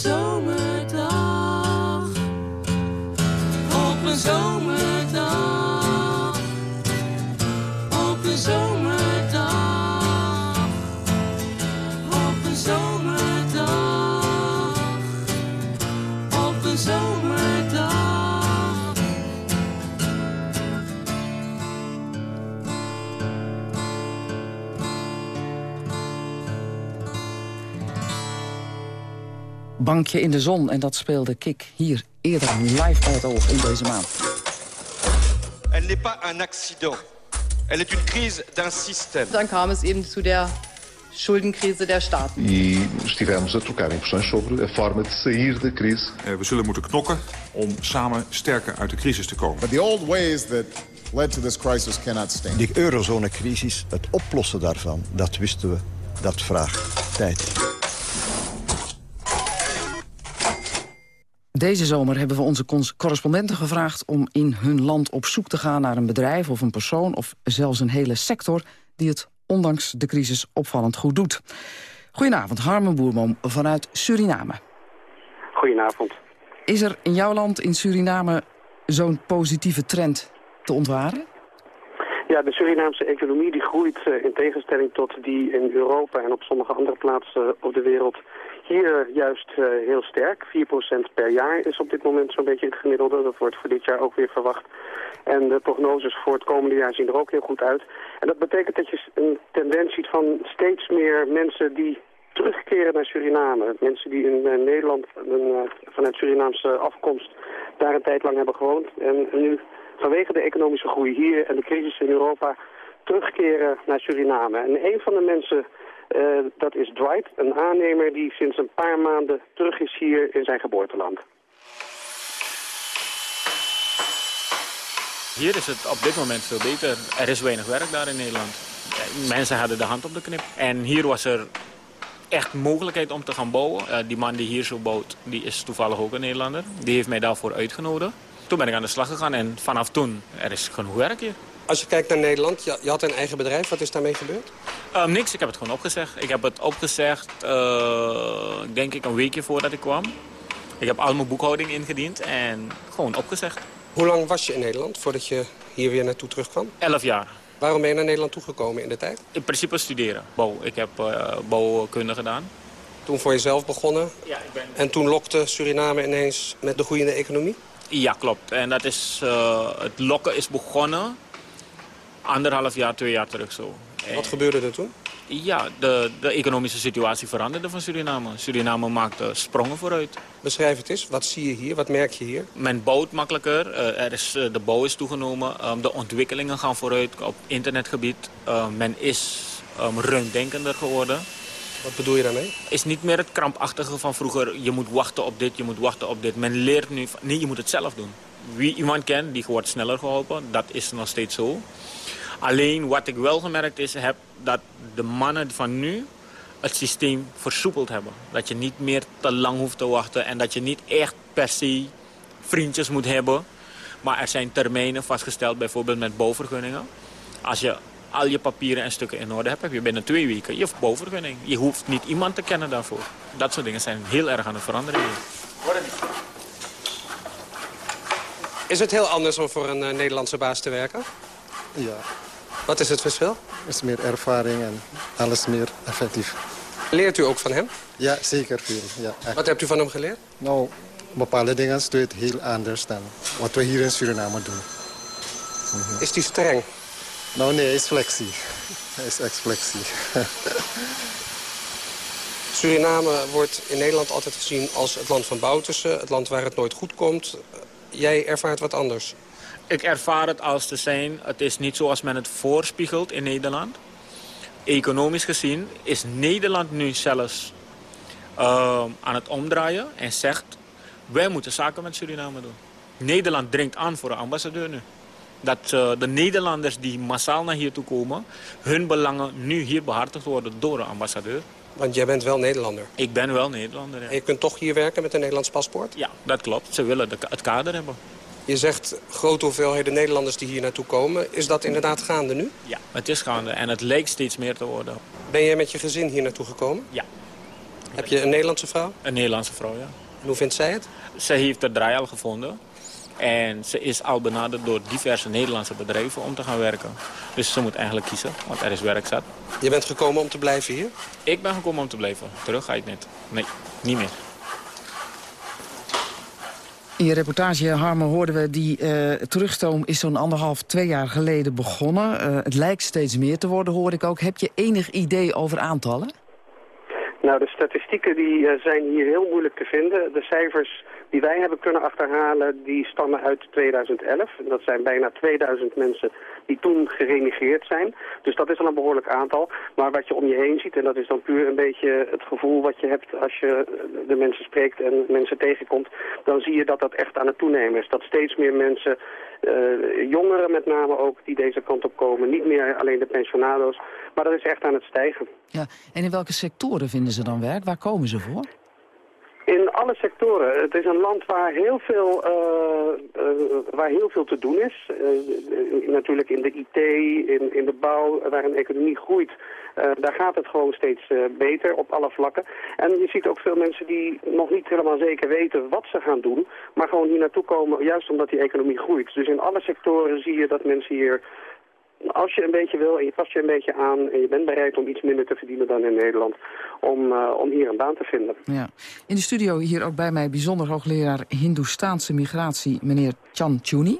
Op Bankje in de zon en dat speelde Kik hier eerder live bij het oog in deze maand. Elle n'est pas un accident. Elle est une crise d'un système. Dann kam es eben zu der Schuldenkrise der Staaten. E estivemos a trocar impressões sobre a forma de sair da crise. Eh, We zullen moeten knokken om samen sterker uit de crisis te komen. But the old ways that led to this crisis cannot stand. Die eurozonecrisis, het oplossen daarvan, dat wisten we, dat vraagt tijd. Deze zomer hebben we onze correspondenten gevraagd om in hun land op zoek te gaan naar een bedrijf of een persoon of zelfs een hele sector die het ondanks de crisis opvallend goed doet. Goedenavond, Harmen Boerboom vanuit Suriname. Goedenavond. Is er in jouw land, in Suriname, zo'n positieve trend te ontwaren? Ja, de Surinaamse economie die groeit eh, in tegenstelling tot die in Europa en op sommige andere plaatsen op de wereld hier juist eh, heel sterk. 4% per jaar is op dit moment zo'n beetje het gemiddelde. Dat wordt voor dit jaar ook weer verwacht. En de prognoses voor het komende jaar zien er ook heel goed uit. En dat betekent dat je een tendens ziet van steeds meer mensen die terugkeren naar Suriname. Mensen die in eh, Nederland een, eh, vanuit Surinaamse afkomst daar een tijd lang hebben gewoond. En nu vanwege de economische groei hier en de crisis in Europa terugkeren naar Suriname. En een van de mensen, eh, dat is Dwight, een aannemer die sinds een paar maanden terug is hier in zijn geboorteland. Hier is het op dit moment veel beter. Er is weinig werk daar in Nederland. Mensen hadden de hand op de knip. En hier was er echt mogelijkheid om te gaan bouwen. Eh, die man die hier zo bouwt, die is toevallig ook een Nederlander. Die heeft mij daarvoor uitgenodigd. Toen ben ik aan de slag gegaan en vanaf toen, er is genoeg werk hier. Als je kijkt naar Nederland, je, je had een eigen bedrijf. Wat is daarmee gebeurd? Ehm, niks, ik heb het gewoon opgezegd. Ik heb het opgezegd, eh, denk ik, een weekje voordat ik kwam. Ik heb al mijn boekhouding ingediend en gewoon opgezegd. Hoe lang was je in Nederland voordat je hier weer naartoe terugkwam? Elf jaar. Waarom ben je naar Nederland toegekomen in de tijd? In principe studeren, bouw. Ik heb uh, bouwkunde gedaan. Toen voor jezelf begonnen? Ja, ik ben... En toen lokte Suriname ineens met de groeiende economie? Ja, klopt. En dat is, uh, het lokken is begonnen anderhalf jaar, twee jaar terug zo. Wat gebeurde er toen? Ja, de, de economische situatie veranderde van Suriname. Suriname maakte sprongen vooruit. Beschrijf het eens. Wat zie je hier? Wat merk je hier? Men bouwt makkelijker. Uh, er is, uh, de bouw is toegenomen. Um, de ontwikkelingen gaan vooruit op internetgebied. Uh, men is um, ruimdenkender geworden. Wat bedoel je daarmee? Is niet meer het krampachtige van vroeger. Je moet wachten op dit, je moet wachten op dit. Men leert nu... Nee, je moet het zelf doen. Wie iemand kent, die wordt sneller geholpen. Dat is nog steeds zo. Alleen wat ik wel gemerkt is, heb dat de mannen van nu het systeem versoepeld hebben. Dat je niet meer te lang hoeft te wachten en dat je niet echt per se vriendjes moet hebben. Maar er zijn termijnen vastgesteld, bijvoorbeeld met bouwvergunningen. Als je al je papieren en stukken in orde hebt, heb je binnen twee weken je bouwvergunning. Je hoeft niet iemand te kennen daarvoor. Dat soort dingen zijn heel erg aan het veranderen. Is het heel anders om voor een uh, Nederlandse baas te werken? Ja. Wat is het verschil? Er is meer ervaring en alles meer effectief. Leert u ook van hem? Ja, zeker veel. Ja, echt. Wat hebt u van hem geleerd? Nou, bepaalde dingen doe je het heel anders dan wat we hier in Suriname doen. Mm -hmm. Is die streng? Nou nee, hij is flexie. Hij is ex-flexie. Suriname wordt in Nederland altijd gezien als het land van Boutersen. Het land waar het nooit goed komt. Jij ervaart wat anders. Ik ervaar het als te zijn, het is niet zoals men het voorspiegelt in Nederland. Economisch gezien is Nederland nu zelfs uh, aan het omdraaien en zegt... wij moeten zaken met Suriname doen. Nederland dringt aan voor een ambassadeur nu. Dat uh, de Nederlanders die massaal naar hier toe komen... hun belangen nu hier behartigd worden door een ambassadeur. Want jij bent wel Nederlander? Ik ben wel Nederlander, ja. En je kunt toch hier werken met een Nederlands paspoort? Ja, dat klopt. Ze willen de, het kader hebben. Je zegt grote hoeveelheden Nederlanders die hier naartoe komen. Is dat inderdaad gaande nu? Ja, het is gaande en het lijkt steeds meer te worden. Ben jij met je gezin hier naartoe gekomen? Ja. Heb je een Nederlandse vrouw? Een Nederlandse vrouw, ja. En hoe vindt zij het? Ze heeft er draai al gevonden. En ze is al benaderd door diverse Nederlandse bedrijven om te gaan werken. Dus ze moet eigenlijk kiezen, want er is werk zat. Je bent gekomen om te blijven hier? Ik ben gekomen om te blijven. Terug ga ik niet. Nee, niet meer. In je reportage, Harmen, hoorden we die uh, terugstroom is zo'n anderhalf, twee jaar geleden begonnen. Uh, het lijkt steeds meer te worden, hoor ik ook. Heb je enig idee over aantallen? Nou, de statistieken die, uh, zijn hier heel moeilijk te vinden. De cijfers die wij hebben kunnen achterhalen, die stammen uit 2011. Dat zijn bijna 2000 mensen die toen gerenegeerd zijn. Dus dat is al een behoorlijk aantal. Maar wat je om je heen ziet, en dat is dan puur een beetje het gevoel wat je hebt als je de mensen spreekt en mensen tegenkomt, dan zie je dat dat echt aan het toenemen is. Dat steeds meer mensen, uh, jongeren met name ook, die deze kant op komen, niet meer alleen de pensionado's, maar dat is echt aan het stijgen. Ja, en in welke sectoren vinden ze dan werk? Waar komen ze voor? In alle sectoren. Het is een land waar heel veel, uh, uh, waar heel veel te doen is. Uh, natuurlijk in de IT, in, in de bouw, waar een economie groeit. daar gaat het gewoon steeds beter op alle vlakken. En je ziet ook veel mensen die nog niet helemaal zeker weten wat ze gaan doen. Maar gewoon hier naartoe komen juist omdat die economie groeit. Dus in alle sectoren zie je dat mensen hier als je een beetje wil en je past je een beetje aan... en je bent bereid om iets minder te verdienen dan in Nederland... om, uh, om hier een baan te vinden. Ja. In de studio hier ook bij mij bijzonder hoogleraar Hindoestaanse migratie... meneer Chan Chuni.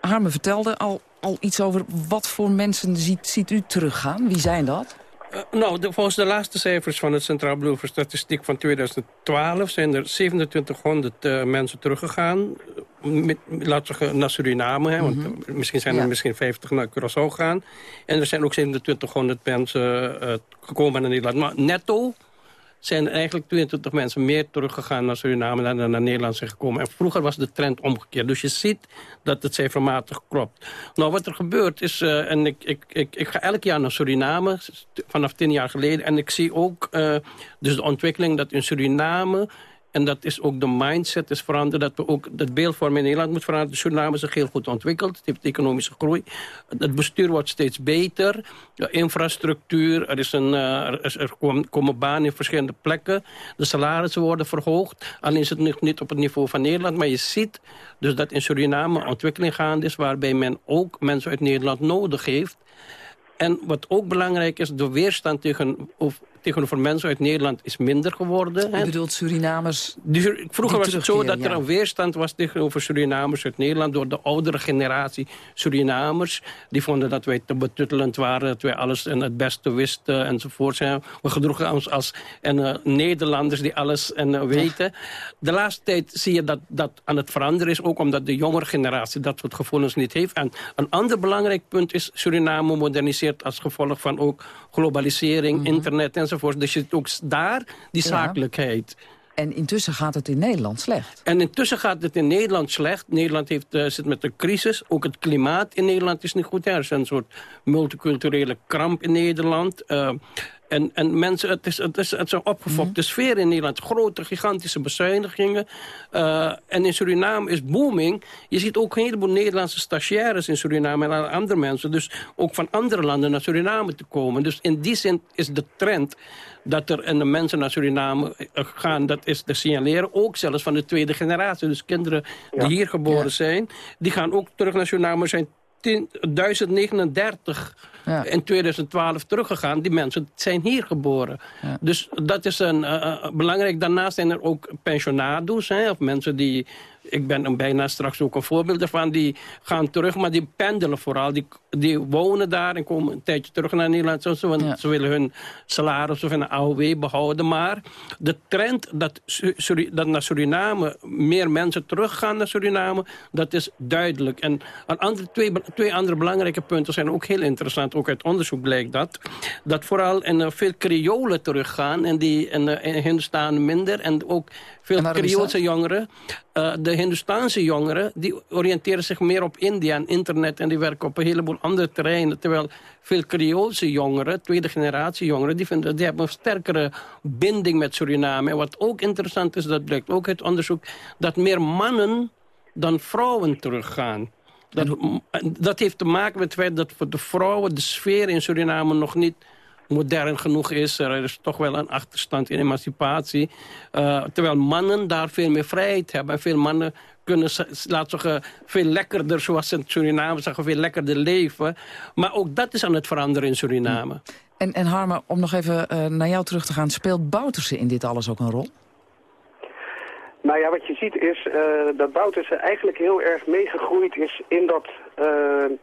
Harme vertelde al, al iets over wat voor mensen ziet, ziet u teruggaan. Wie zijn dat? Uh, nou, de, volgens de laatste cijfers van het Centraal Bureau voor Statistiek van 2012... zijn er 2700 uh, mensen teruggegaan. Met, laten we zeggen, naar Suriname. Hè, want mm -hmm. misschien zijn er ja. misschien 50 naar Curaçao gegaan. En er zijn ook 2700 mensen uh, gekomen naar Nederland. Maar netto zijn er eigenlijk 22 mensen meer teruggegaan naar Suriname dan naar, Nederland zijn gekomen. En vroeger was de trend omgekeerd. Dus je ziet dat het cijfermatig klopt. Nou, wat er gebeurt is, uh, en ik, ik, ik, ik ga elk jaar naar Suriname, vanaf tien jaar geleden. En ik zie ook uh, dus de ontwikkeling dat in Suriname En dat is ook de mindset is veranderd. Dat we ook het beeldvorm in Nederland moet veranderen. Suriname is zich heel goed ontwikkeld. Het heeft economische groei. Het bestuur wordt steeds beter. De infrastructuur. Er, is een, uh, er, komen banen in verschillende plekken. De salarissen worden verhoogd. Alleen is het nog niet op het niveau van Nederland. Maar je ziet dus dat in Suriname ontwikkeling gaande is... waarbij men ook mensen uit Nederland nodig heeft. En wat ook belangrijk is, de weerstand tegen, tegenover mensen uit Nederland is minder geworden. Je bedoelt Surinamers Vroeger was het zo dat er een weerstand was tegenover Surinamers uit Nederland... door de oudere generatie Surinamers. Die vonden dat wij te betuttelend waren, dat wij alles en het beste wisten enzovoort. We gedroegen ons als en, uh, Nederlanders die alles en, uh, weten. De laatste tijd zie je dat dat aan het veranderen is... ook omdat de jongere generatie dat soort gevoelens niet heeft. En een ander belangrijk punt is Suriname moderniseert als gevolg van ook globalisering, mm -hmm. internet enzovoort. Dus je ook daar die zakelijkheid. Ja. En intussen gaat het in Nederland slecht. En intussen gaat het in Nederland slecht. Nederland heeft, uh, zit met een crisis. Ook het klimaat in Nederland is niet goed. Er is een soort multiculturele kramp in Nederland. Uh, en, en mensen, het is, het is, het is een opgefokte mm. sfeer in Nederland. Grote, gigantische bezuinigingen. Uh, en in Suriname is booming. Je ziet ook een heleboel Nederlandse stagiaires in Suriname... en andere mensen, dus ook van andere landen naar Suriname te komen. Dus in die zin is de trend dat er en de mensen naar Suriname gaan... dat is te signaleren, ook zelfs van de tweede generatie. Dus kinderen die hier geboren ja. zijn, die gaan ook terug naar Suriname... zijn 1039 ja. in 2012 teruggegaan. Die mensen zijn hier geboren. Ja. Dus dat is een, uh, belangrijk. Daarnaast zijn er ook pensionado's. Hè, of mensen die... Ik ben bijna straks ook een voorbeeld ervan. Die gaan terug, maar die pendelen vooral. Die, die wonen daar en komen een tijdje terug naar Nederland. Zo, want ja. ze willen hun salaris of een AOW behouden. Maar de trend dat, dat naar Suriname... meer mensen teruggaan naar Suriname... dat is duidelijk. En een andere, twee, twee andere belangrijke punten zijn ook heel interessant ook uit onderzoek blijkt dat, dat vooral in, uh, veel Creolen teruggaan en die in, uh, in Hindustan minder. En ook veel Creoolse jongeren, uh, de Hindustaanse jongeren, die oriënteren zich meer op India en internet en die werken op een heleboel andere terreinen. Terwijl veel Creoolse jongeren, tweede generatie jongeren, die, vinden, die hebben een sterkere binding met Suriname. En wat ook interessant is, dat blijkt ook uit onderzoek, dat meer mannen dan vrouwen teruggaan. Dat, dat heeft te maken met het feit dat voor de vrouwen de sfeer in Suriname nog niet modern genoeg is. Er is toch wel een achterstand in emancipatie. Uh, terwijl mannen daar veel meer vrijheid hebben. En veel mannen kunnen, laten zeggen, veel lekkerder, zoals in Suriname zeggen, veel lekkerder leven. Maar ook dat is aan het veranderen in Suriname. En, en Harmer, om nog even uh, naar jou terug te gaan, speelt Bouterse in dit alles ook een rol? Nou ja, wat je ziet is uh, dat Bouterse eigenlijk heel erg meegegroeid is in dat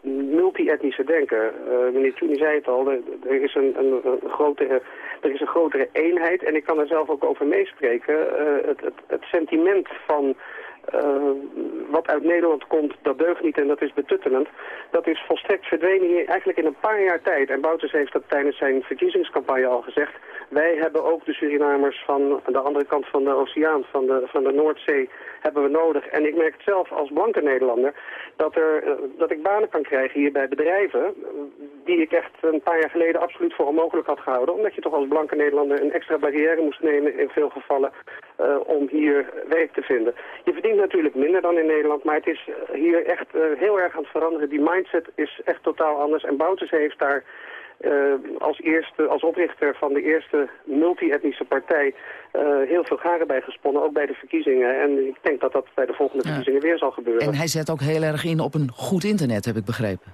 multi-etnische denken. Uh, meneer Toenie zei het al, er, is een, een, een, grotere, er is een grotere eenheid en ik kan er zelf ook over meespreken. Het, het, het, sentiment van wat uit Nederland komt, dat deugt niet en dat is betuttelend. Dat is volstrekt verdwenen hier eigenlijk in een paar jaar tijd. En Bouters heeft dat tijdens zijn verkiezingscampagne al gezegd. Wij hebben ook de Surinamers van de andere kant van de oceaan, van de, van de Noordzee, hebben we nodig. En ik merk het zelf als blanke Nederlander dat, er, uh, dat ik banen kan krijgen hier bij bedrijven... die ik echt een paar jaar geleden absoluut voor onmogelijk had gehouden. Omdat je toch als blanke Nederlander een extra barrière moest nemen in veel gevallen... Uh, om hier werk te vinden. Je verdient natuurlijk minder dan in Nederland, maar het is hier echt heel erg aan het veranderen. Die mindset is echt totaal anders. En Bouters heeft daar als, eerste, als oprichter van de eerste multi-etnische partij uh, heel veel garen bij gesponnen, ook bij de verkiezingen. En ik denk dat dat bij de volgende ja. verkiezingen weer zal gebeuren. En hij zet ook heel erg in op een goed internet, heb ik begrepen.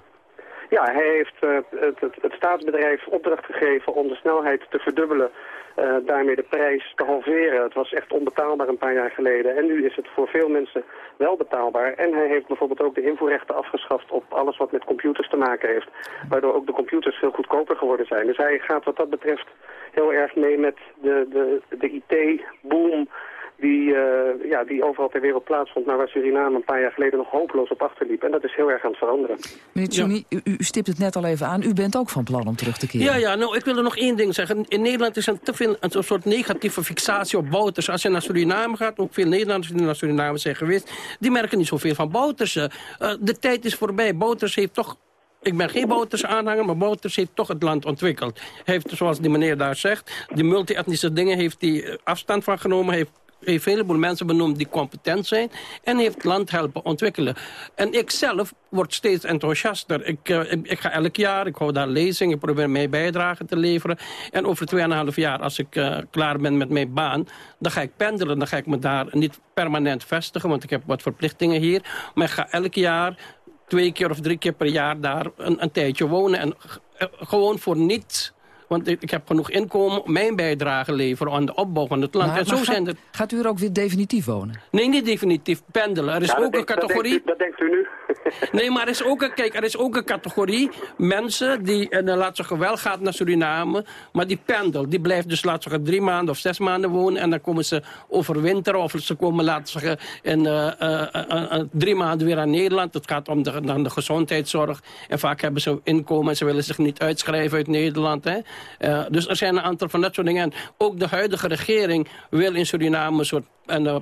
Ja, hij heeft uh, het, het, het staatsbedrijf opdracht gegeven om de snelheid te verdubbelen uh, daarmee de prijs te halveren. Het was echt onbetaalbaar een paar jaar geleden. En nu is het voor veel mensen wel betaalbaar. En hij heeft bijvoorbeeld ook de invoerrechten afgeschaft op alles wat met computers te maken heeft. Waardoor ook de computers veel goedkoper geworden zijn. Dus hij gaat wat dat betreft heel erg mee met de, de, de IT-boom die, uh, ja, die overal ter wereld plaatsvond... maar waar Suriname een paar jaar geleden nog hopeloos op achterliep. En dat is heel erg aan het veranderen. Meneer ja. u, u, stipt het net al even aan. U bent ook van plan om terug te keren. Ja, ja nou, ik wil er nog één ding zeggen. In Nederland is er te veel een soort negatieve fixatie op Bouters. Als je naar Suriname gaat, ook veel Nederlanders die naar Suriname zijn geweest... die merken niet zoveel van Bouters. Uh, de tijd is voorbij. Bouters heeft toch ik ben geen Bouters aanhanger, maar Bouters heeft toch het land ontwikkeld. Hij heeft, zoals die meneer daar zegt, die multi-etnische dingen heeft hij afstand van genomen. heeft heeft een heleboel mensen benoemd die competent zijn... en heeft het land helpen ontwikkelen. En ik zelf word steeds enthousiaster. Ik, uh, ik, ga elk jaar, ik hou daar lezingen, ik probeer mijn bijdrage te leveren. En over 2,5 jaar, als ik uh, klaar ben met mijn baan... dan ga ik pendelen, dan ga ik me daar niet permanent vestigen... want ik heb wat verplichtingen hier. Maar ik ga elk jaar twee keer of drie keer per jaar daar een, een tijdje wonen. En uh, gewoon voor niets want ik, ik, heb genoeg inkomen om mijn bijdrage leveren aan de opbouw van het land. Maar, en zo maar zijn gaat, er... gaat u er ook weer definitief wonen? Nee, niet definitief. Pendelen. Er is Ja, ook een dat categorie... denkt u- Dat denkt u nu. Nee, maar er is ook een, kijk, er is ook een categorie mensen die, en dan laat zeggen, wel gaat naar Suriname, maar die pendelt. Die blijft dus, laat zeggen, drie maanden of zes maanden wonen en dan komen ze overwinteren of ze komen, laten zeggen, in eh, eh, eh, eh, drie maanden weer aan Nederland. Het gaat om de, dan de gezondheidszorg en vaak hebben ze inkomen en ze willen zich niet uitschrijven uit Nederland. Hè. Eh, dus er zijn een aantal van dat soort dingen. En ook de huidige regering wil in Suriname een soort een, eh,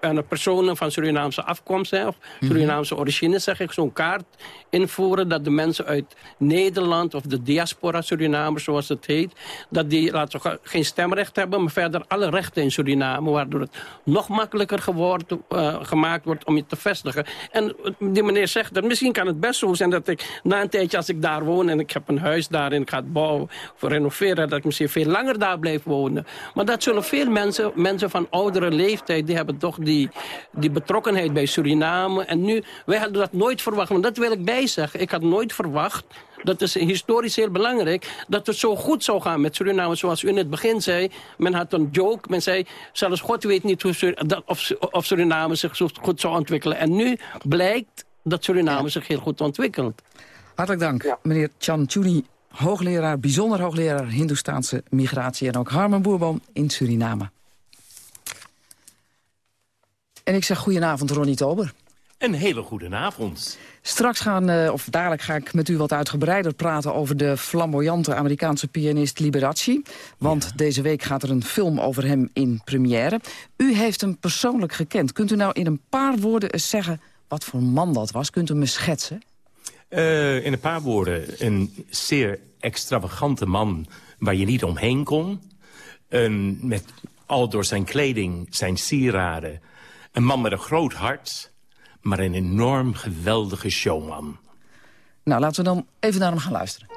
en personen van Surinaamse afkomst, hè, of Surinaamse origine, zeg ik, zo'n kaart invoeren dat de mensen uit Nederland of de diaspora Surinamers, zoals het heet, dat die laten we geen stemrecht hebben, maar verder alle rechten in Suriname, waardoor het nog makkelijker geworden, eh, gemaakt wordt om je te vestigen. En eh, die meneer zegt dat misschien kan het best zo zijn dat ik na een tijdje, als ik daar woon en ik heb een huis daar en ik ga het bouwen of renoveren, dat ik misschien veel langer daar blijf wonen. Maar dat zullen veel mensen, mensen van oudere leeftijd, die hebben toch die, die betrokkenheid bij Suriname. En nu, wij hadden dat nooit verwacht, want dat wil ik bijzeggen. Ik had nooit verwacht, dat is historisch heel belangrijk, dat het zo goed zou gaan met Suriname. Zoals u in het begin zei, men had een joke, men zei, zelfs God weet niet hoe, Sur- dat, of, of Suriname zich zo goed zou ontwikkelen. En nu blijkt dat Suriname zich heel goed ontwikkelt. Hartelijk dank, meneer Chan Chuni, hoogleraar, bijzonder hoogleraar Hindoestaanse migratie... en ook Harmen Boerboom in Suriname. En ik zeg goedenavond, Ronnie Tober. Een hele goede avond. Straks gaan, eh, of dadelijk ga ik met u wat uitgebreider praten... over de flamboyante Amerikaanse pianist Liberace. Want deze week gaat er een film over hem in première. U heeft hem persoonlijk gekend. Kunt u nou in een paar woorden eens zeggen wat voor man dat was? Kunt u me schetsen? Eh, in een paar woorden, een zeer extravagante man waar je niet omheen kon. Een, met al door zijn kleding, zijn sieraden. Een man met een groot hart, maar een enorm geweldige showman. Nou, laten we dan even naar hem gaan luisteren.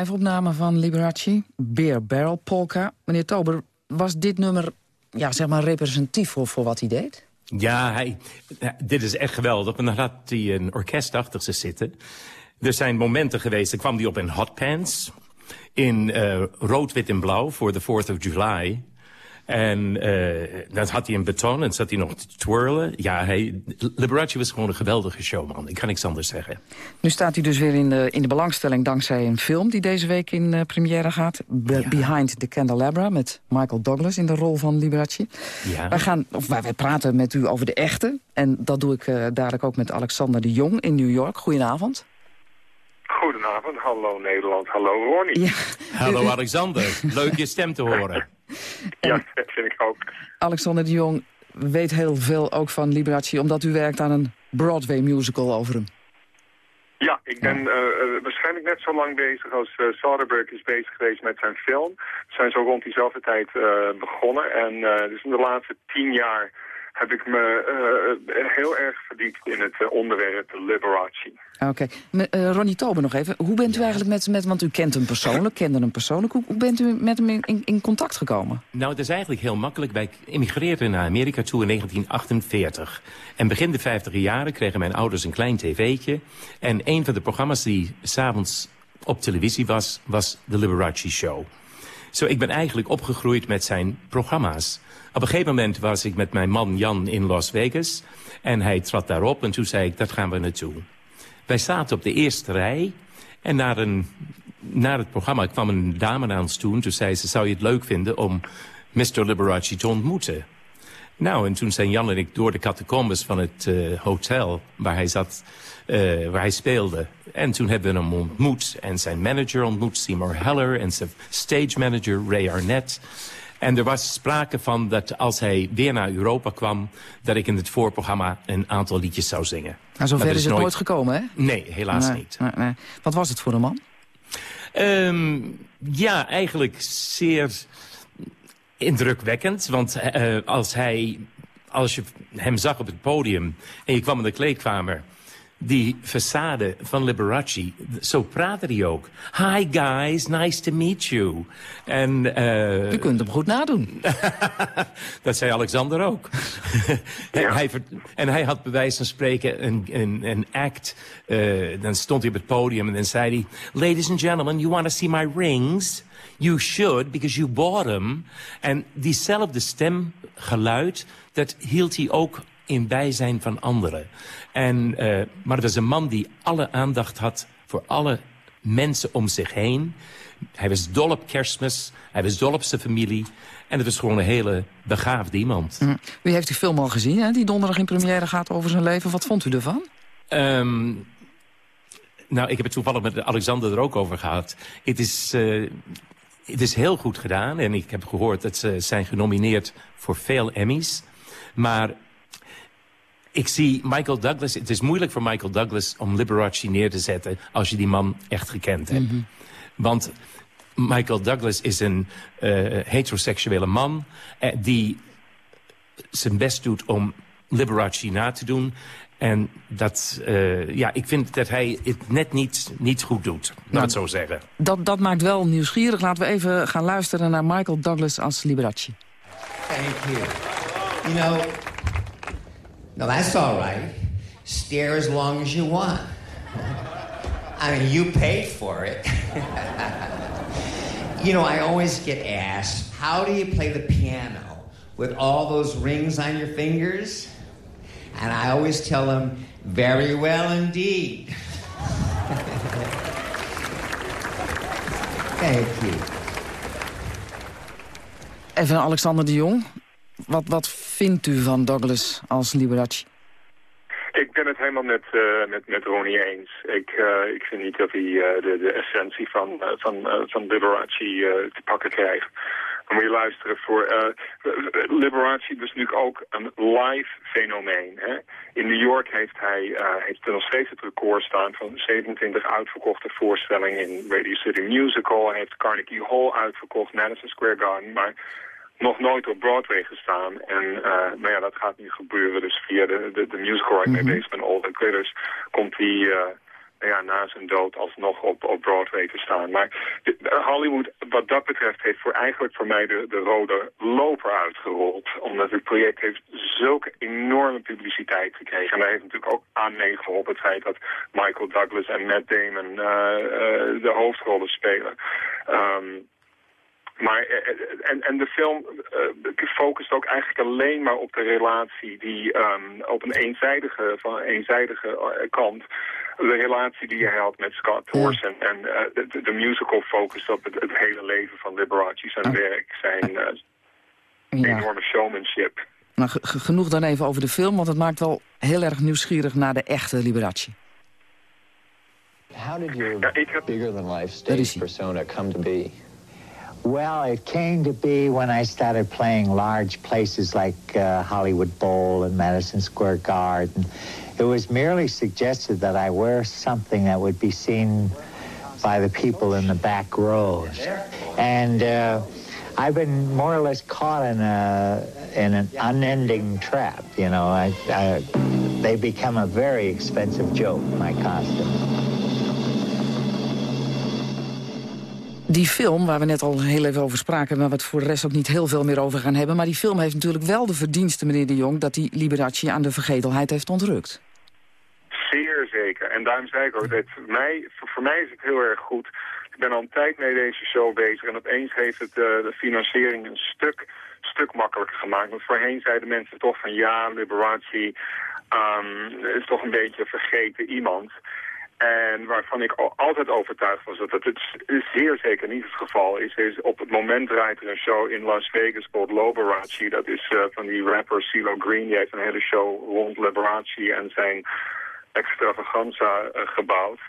Live-opname van Liberace, Beer Barrel Polka. Meneer Tober, was dit nummer ja, zeg maar representatief voor, voor wat hij deed? Ja, hij, dit is echt geweldig. Want dan had hij een orkest achter zich zitten. Er zijn momenten geweest, dan kwam hij op in hot pants. In eh, rood, wit en blauw voor de 4th of July. En eh, dan had hij een beton en zat hij nog te twirlen. Ja, hij, Liberace was gewoon een geweldige showman. Ik kan niks anders zeggen. Nu staat hij dus weer in de, in de belangstelling dankzij een film... die deze week in uh, première gaat. Be Behind the Candelabra met Michael Douglas in de rol van Liberace. Ja. Wij, gaan, of wij, wij praten met u over de echte. En dat doe ik uh, dadelijk ook met Alexander de Jong in New York. Goedenavond. Goedenavond, hallo Nederland, hallo Ronnie. Ja. Hallo Alexander, leuk je stem te horen. Ja, dat vind ik ook. Alexander de Jong weet heel veel ook van Liberace... omdat u werkt aan een Broadway musical over hem. Ja, Ik ben uh, waarschijnlijk net zo lang bezig als uh, Soderbergh is bezig geweest met zijn film. We zijn zo rond diezelfde tijd uh, begonnen. En dus in de laatste tien jaar heb ik me heel erg verdiept in het onderwerp Liberace. Oké. Okay. Ronnie Tober nog even. Hoe bent u eigenlijk met, met want u kent hem persoonlijk, kende hem persoonlijk. Hoe, hoe bent u met hem in, in, contact gekomen? Nou, het is eigenlijk heel makkelijk. Wij emigreerden naar Amerika toe in 1948. En begin de 50 jaren kregen mijn ouders een klein tv'tje. En een van de programma's die s'avonds op televisie was, was The Liberace Show. Zo, ik ben eigenlijk opgegroeid met zijn programma's. Op een gegeven moment was ik met mijn man Jan in Las Vegas. En hij trad daarop en toen zei ik, dat gaan we naartoe. Wij zaten op de eerste rij. En naar, een, naar het programma kwam een dame naar ons toe. En toen zei ze, zou je het leuk vinden om Mr. Liberace te ontmoeten? Nou, en toen zijn Jan en ik door de catacombes van het uh, hotel waar hij zat, uh, waar hij speelde. En toen hebben we hem ontmoet en zijn manager ontmoet, Seymour Heller, en zijn stage manager, Ray Arnett. En er was sprake van dat als hij weer naar Europa kwam... dat ik in het voorprogramma een aantal liedjes zou zingen. Nou, zover is, is het nooit gekomen, hè? Nee, helaas nee, niet. Nee, nee. Wat was het voor een man? Um, ja, eigenlijk zeer indrukwekkend. Want uh, als, hij, als je hem zag op het podium en je kwam in de kleedkamer die façade van Liberace, zo praatte hij ook. Hi guys, nice to meet you. En, uh, U kunt hem goed nadoen. dat zei Alexander ook. en, hij, en hij had bij wijze van spreken een, een, een act. Uh, dan stond hij op het podium en dan zei hij... Ladies and gentlemen, you want to see my rings? You should, because you bought them. En diezelfde stemgeluid, dat hield hij ook in bijzijn van anderen. En, uh, maar het was een man die alle aandacht had voor alle mensen om zich heen. Hij was dol op kerstmis, hij was dol op zijn familie. En het was gewoon een hele begaafde iemand. Mm. U heeft die film al gezien, hè? die donderdag in première gaat over zijn leven. Wat vond u ervan? Um, nou, ik heb het toevallig met Alexander er ook over gehad. Het is, uh, het is heel goed gedaan. En ik heb gehoord dat ze zijn genomineerd voor veel Emmys. Maar ik zie Michael Douglas... Het is moeilijk voor Michael Douglas om Liberace neer te zetten... als je die man echt gekend hebt. Mm -hmm. Want Michael Douglas is een uh, heteroseksuele man... Uh, die zijn best doet om Liberace na te doen... En dat, uh, ja, ik vind dat hij het net niet, niet goed doet, laat nou, het zo zeggen. Dat, dat maakt wel nieuwsgierig. Laten we even gaan luisteren naar Michael Douglas als Liberace. Thank you. You know, No, that's all right. Stare as long as you want. I mean, you paid for it. you know, I always get asked, how do you play the piano with all those rings on your fingers? And I always tell them, very well indeed. Thank you. Even Alexander de Jong. Wat, wat vindt u van Douglas als Liberace? Ik ben het helemaal met, uh, met, met Ronnie eens. Ik, uh, ik vind niet dat hij uh, de, de essentie van, van, van Liberace te pakken krijgt. Dan moet je luisteren voor... Liberace is natuurlijk ook een live fenomeen. Hè? In New York heeft hij heeft nog steeds het record staan van 27 uitverkochte voorstellingen in Radio City Musical. Hij heeft Carnegie Hall uitverkocht, Madison Square Garden. Maar nog nooit op Broadway gestaan. En uh, nou ja, dat gaat nu gebeuren. Dus via de, de, de musical waar ik mee bezig ben, All the komt hij uh, nou ja, na zijn dood alsnog op, op Broadway te staan. Maar de, Hollywood, wat dat betreft, heeft voor, eigenlijk voor mij de, de rode loper uitgerold. Omdat het project heeft zulke enorme publiciteit gekregen. En daar heeft natuurlijk ook aan meegeholpen het feit dat Michael Douglas en Matt Damon uh, de hoofdrollen spelen. Um, maar, eh, en, en de film uh, focust ook eigenlijk alleen maar op de relatie die um, op een eenzijdige, van een eenzijdige kant, de relatie die hij had met Scott Thorson. En uh, de, de, musical focust op het, het, hele leven van Liberace, zijn ah. werk, zijn ja. enorme showmanship. Nou, genoeg dan even over de film, want het maakt wel heel erg nieuwsgierig naar de echte Liberace. How did your ja, bigger than life stage persona come to be? Well, it came to be when I started playing large places like uh, Hollywood Bowl and Madison Square Garden. It was merely suggested that I wear something that would be seen by the people in the back rows. And uh, I've been more or less caught in a in an unending trap. You know, I, I, they become a very expensive joke. My costumes. Die film, waar we net al heel even over spraken... waar we het voor de rest ook niet heel veel meer over gaan hebben... maar die film heeft natuurlijk wel de verdienste, meneer de Jong... dat die Liberace aan de vergetelheid heeft ontrukt. Zeer zeker. En daarom zei ik ook, dat voor, mij, voor, mij is het heel erg goed. Ik ben al een tijd mee deze show bezig... en opeens heeft het uh, de financiering een stuk, stuk makkelijker gemaakt. Want voorheen zeiden mensen toch van... ja, Liberace um, is toch een beetje vergeten iemand... En waarvan ik altijd overtuigd was dat het zeer zeker niet het geval is. is op het moment draait er een show in Las Vegas called Liberace. Dat is uh, van die rapper CeeLo Green. Die heeft een hele show rond Liberace en zijn extravaganza uh, gebouwd.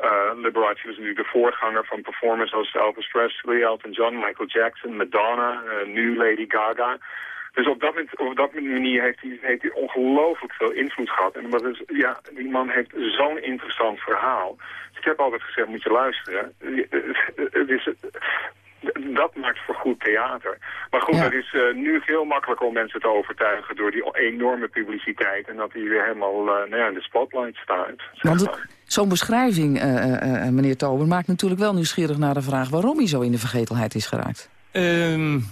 Uh, Liberace was natuurlijk de voorganger van performers zoals Elvis Presley, Elton John, Michael Jackson, Madonna, nu Lady Gaga. Dus op dat, moment, op dat manier heeft hij, heeft hij ongelooflijk veel invloed gehad. En is, ja, die man heeft zo'n interessant verhaal. Dus ik heb altijd gezegd, moet je luisteren. Het is, dat maakt voor goed theater. Maar goed, het is uh, nu veel makkelijker om mensen te overtuigen door die enorme publiciteit. En dat hij weer helemaal uh, nou ja, in de spotlight staat. Want zo'n beschrijving, uh, meneer Tober, maakt natuurlijk wel nieuwsgierig naar de vraag waarom hij zo in de vergetelheid is geraakt. Um,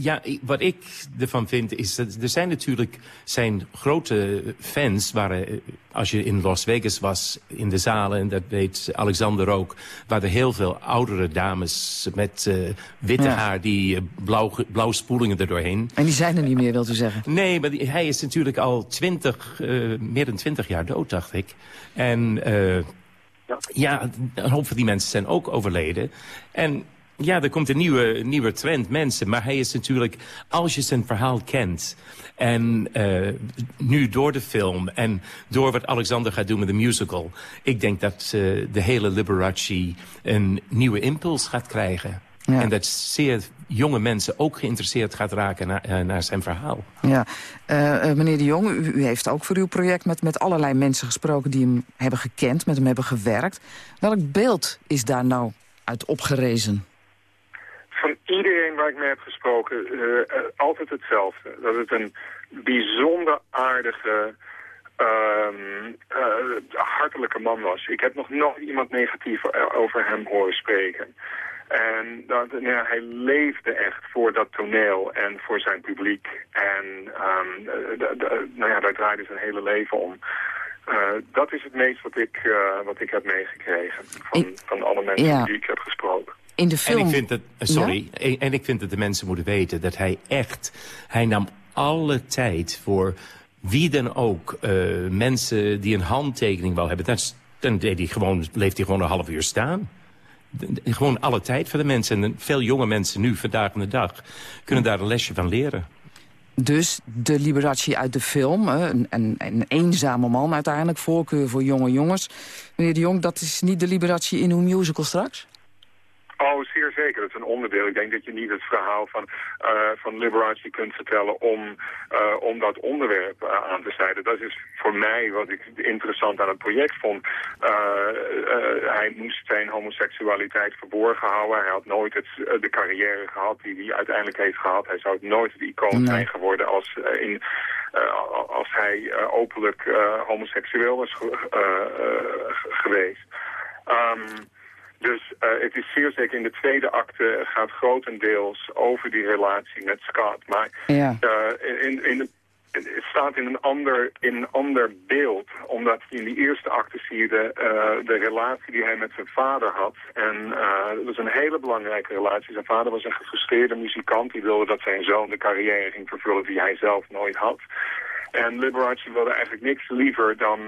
ja, wat ik ervan vind is dat er zijn natuurlijk zijn grote fans... waren, eh, als je in Las Vegas was, in de zalen, en dat weet Alexander ook... waren er heel veel oudere dames met uh, witte haar... die uh, blauw, blauwe spoelingen erdoorheen. En die zijn er niet meer, wilt u zeggen? Nee, maar die, hij is natuurlijk al twintig, uh, meer dan twintig jaar dood, dacht ik. En ja. ja, een hoop van die mensen zijn ook overleden. En ja, er komt een nieuwe, nieuwe trend, mensen. Maar hij is natuurlijk, als je zijn verhaal kent... en uh, nu door de film en door wat Alexander gaat doen met de musical... ik denk dat uh, de hele Liberace een nieuwe impuls gaat krijgen. Ja. En dat zeer jonge mensen ook geïnteresseerd gaat raken naar, uh, naar zijn verhaal. Ja, meneer de Jong, u, u, heeft ook voor uw project met, met allerlei mensen gesproken... die hem hebben gekend, met hem hebben gewerkt. Welk beeld is daar nou uit opgerezen? Van iedereen waar ik mee heb gesproken uh, altijd hetzelfde. Dat het een bijzonder aardige, uh, uh, hartelijke man was. Ik heb nog nooit iemand negatief over hem horen spreken. En dat, nou ja, hij leefde echt voor dat toneel en voor zijn publiek. En um, nou ja, daar draaide zijn hele leven om. Uh, dat is het meest wat ik, uh, wat ik heb meegekregen van, van alle mensen ja. die ik heb gesproken in de film... En ik vind dat, eh, sorry, en ik vind dat de mensen moeten weten dat hij echt... Hij nam alle tijd voor wie dan ook uh, mensen die een handtekening wou hebben. Dan deed hij gewoon, leeft hij gewoon een half uur staan. gewoon alle tijd voor de mensen. En veel jonge mensen nu, vandaag de dag, kunnen daar een lesje van leren. Dus de Liberace uit de film, een, een, een, eenzame man uiteindelijk, voorkeur voor jonge jongens. Meneer de Jong, dat is niet de Liberace in uw musical straks? Oh, zeer zeker. Dat is een onderdeel. Ik denk dat je niet het verhaal van, uh, van Liberace kunt vertellen om, uh, om dat onderwerp uh, aan te snijden. Dat is voor mij wat ik interessant aan het project vond. hij moest zijn homoseksualiteit verborgen houden. Hij had nooit het, de carrière gehad die hij uiteindelijk heeft gehad. Hij zou nooit het icoon zijn geworden als, in, als hij openlijk homoseksueel was geweest. Um, dus uh, het is zeer zeker in de tweede acte gaat grotendeels over die relatie met Scott. Maar ja. uh, in, in het staat in een, ander, in een ander beeld. Omdat in die eerste acte zie je de, uh, de relatie die hij met zijn vader had. En dat was een hele belangrijke relatie. Zijn vader was een gefrustreerde muzikant. Die wilde dat zijn zoon de carrière ging vervullen die hij zelf nooit had. En Liberace wilde eigenlijk niks liever dan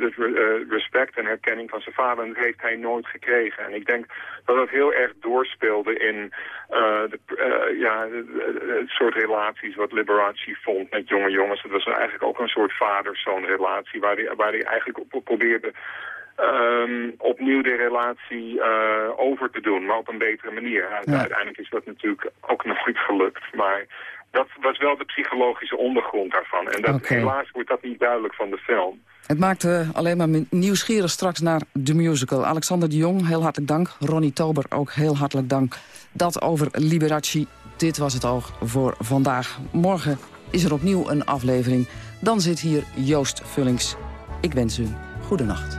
het uh, respect en herkenning van zijn vader. En dat heeft hij nooit gekregen. En ik denk dat dat heel erg doorspeelde in uh, de, ja, het soort relaties wat Liberace vond met jonge jongens. Het was eigenlijk ook een soort vader-zoon relatie waar hij, waar hij eigenlijk op probeerde um, opnieuw de relatie uh, over te doen, maar op een betere manier. Ja. Uiteindelijk is dat natuurlijk ook nog niet gelukt. Maar dat was wel de psychologische ondergrond daarvan. En dat, helaas wordt dat niet duidelijk van de film. Het maakt alleen maar nieuwsgierig straks naar de musical. Alexander de Jong, heel hartelijk dank. Ronnie Tober, ook heel hartelijk dank. Dat over Liberace. Dit was het oog voor vandaag. Morgen is er opnieuw een aflevering. Dan zit hier Joost Vullings. Ik wens u goede nacht.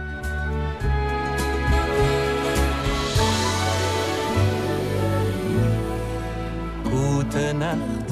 Gute Nacht,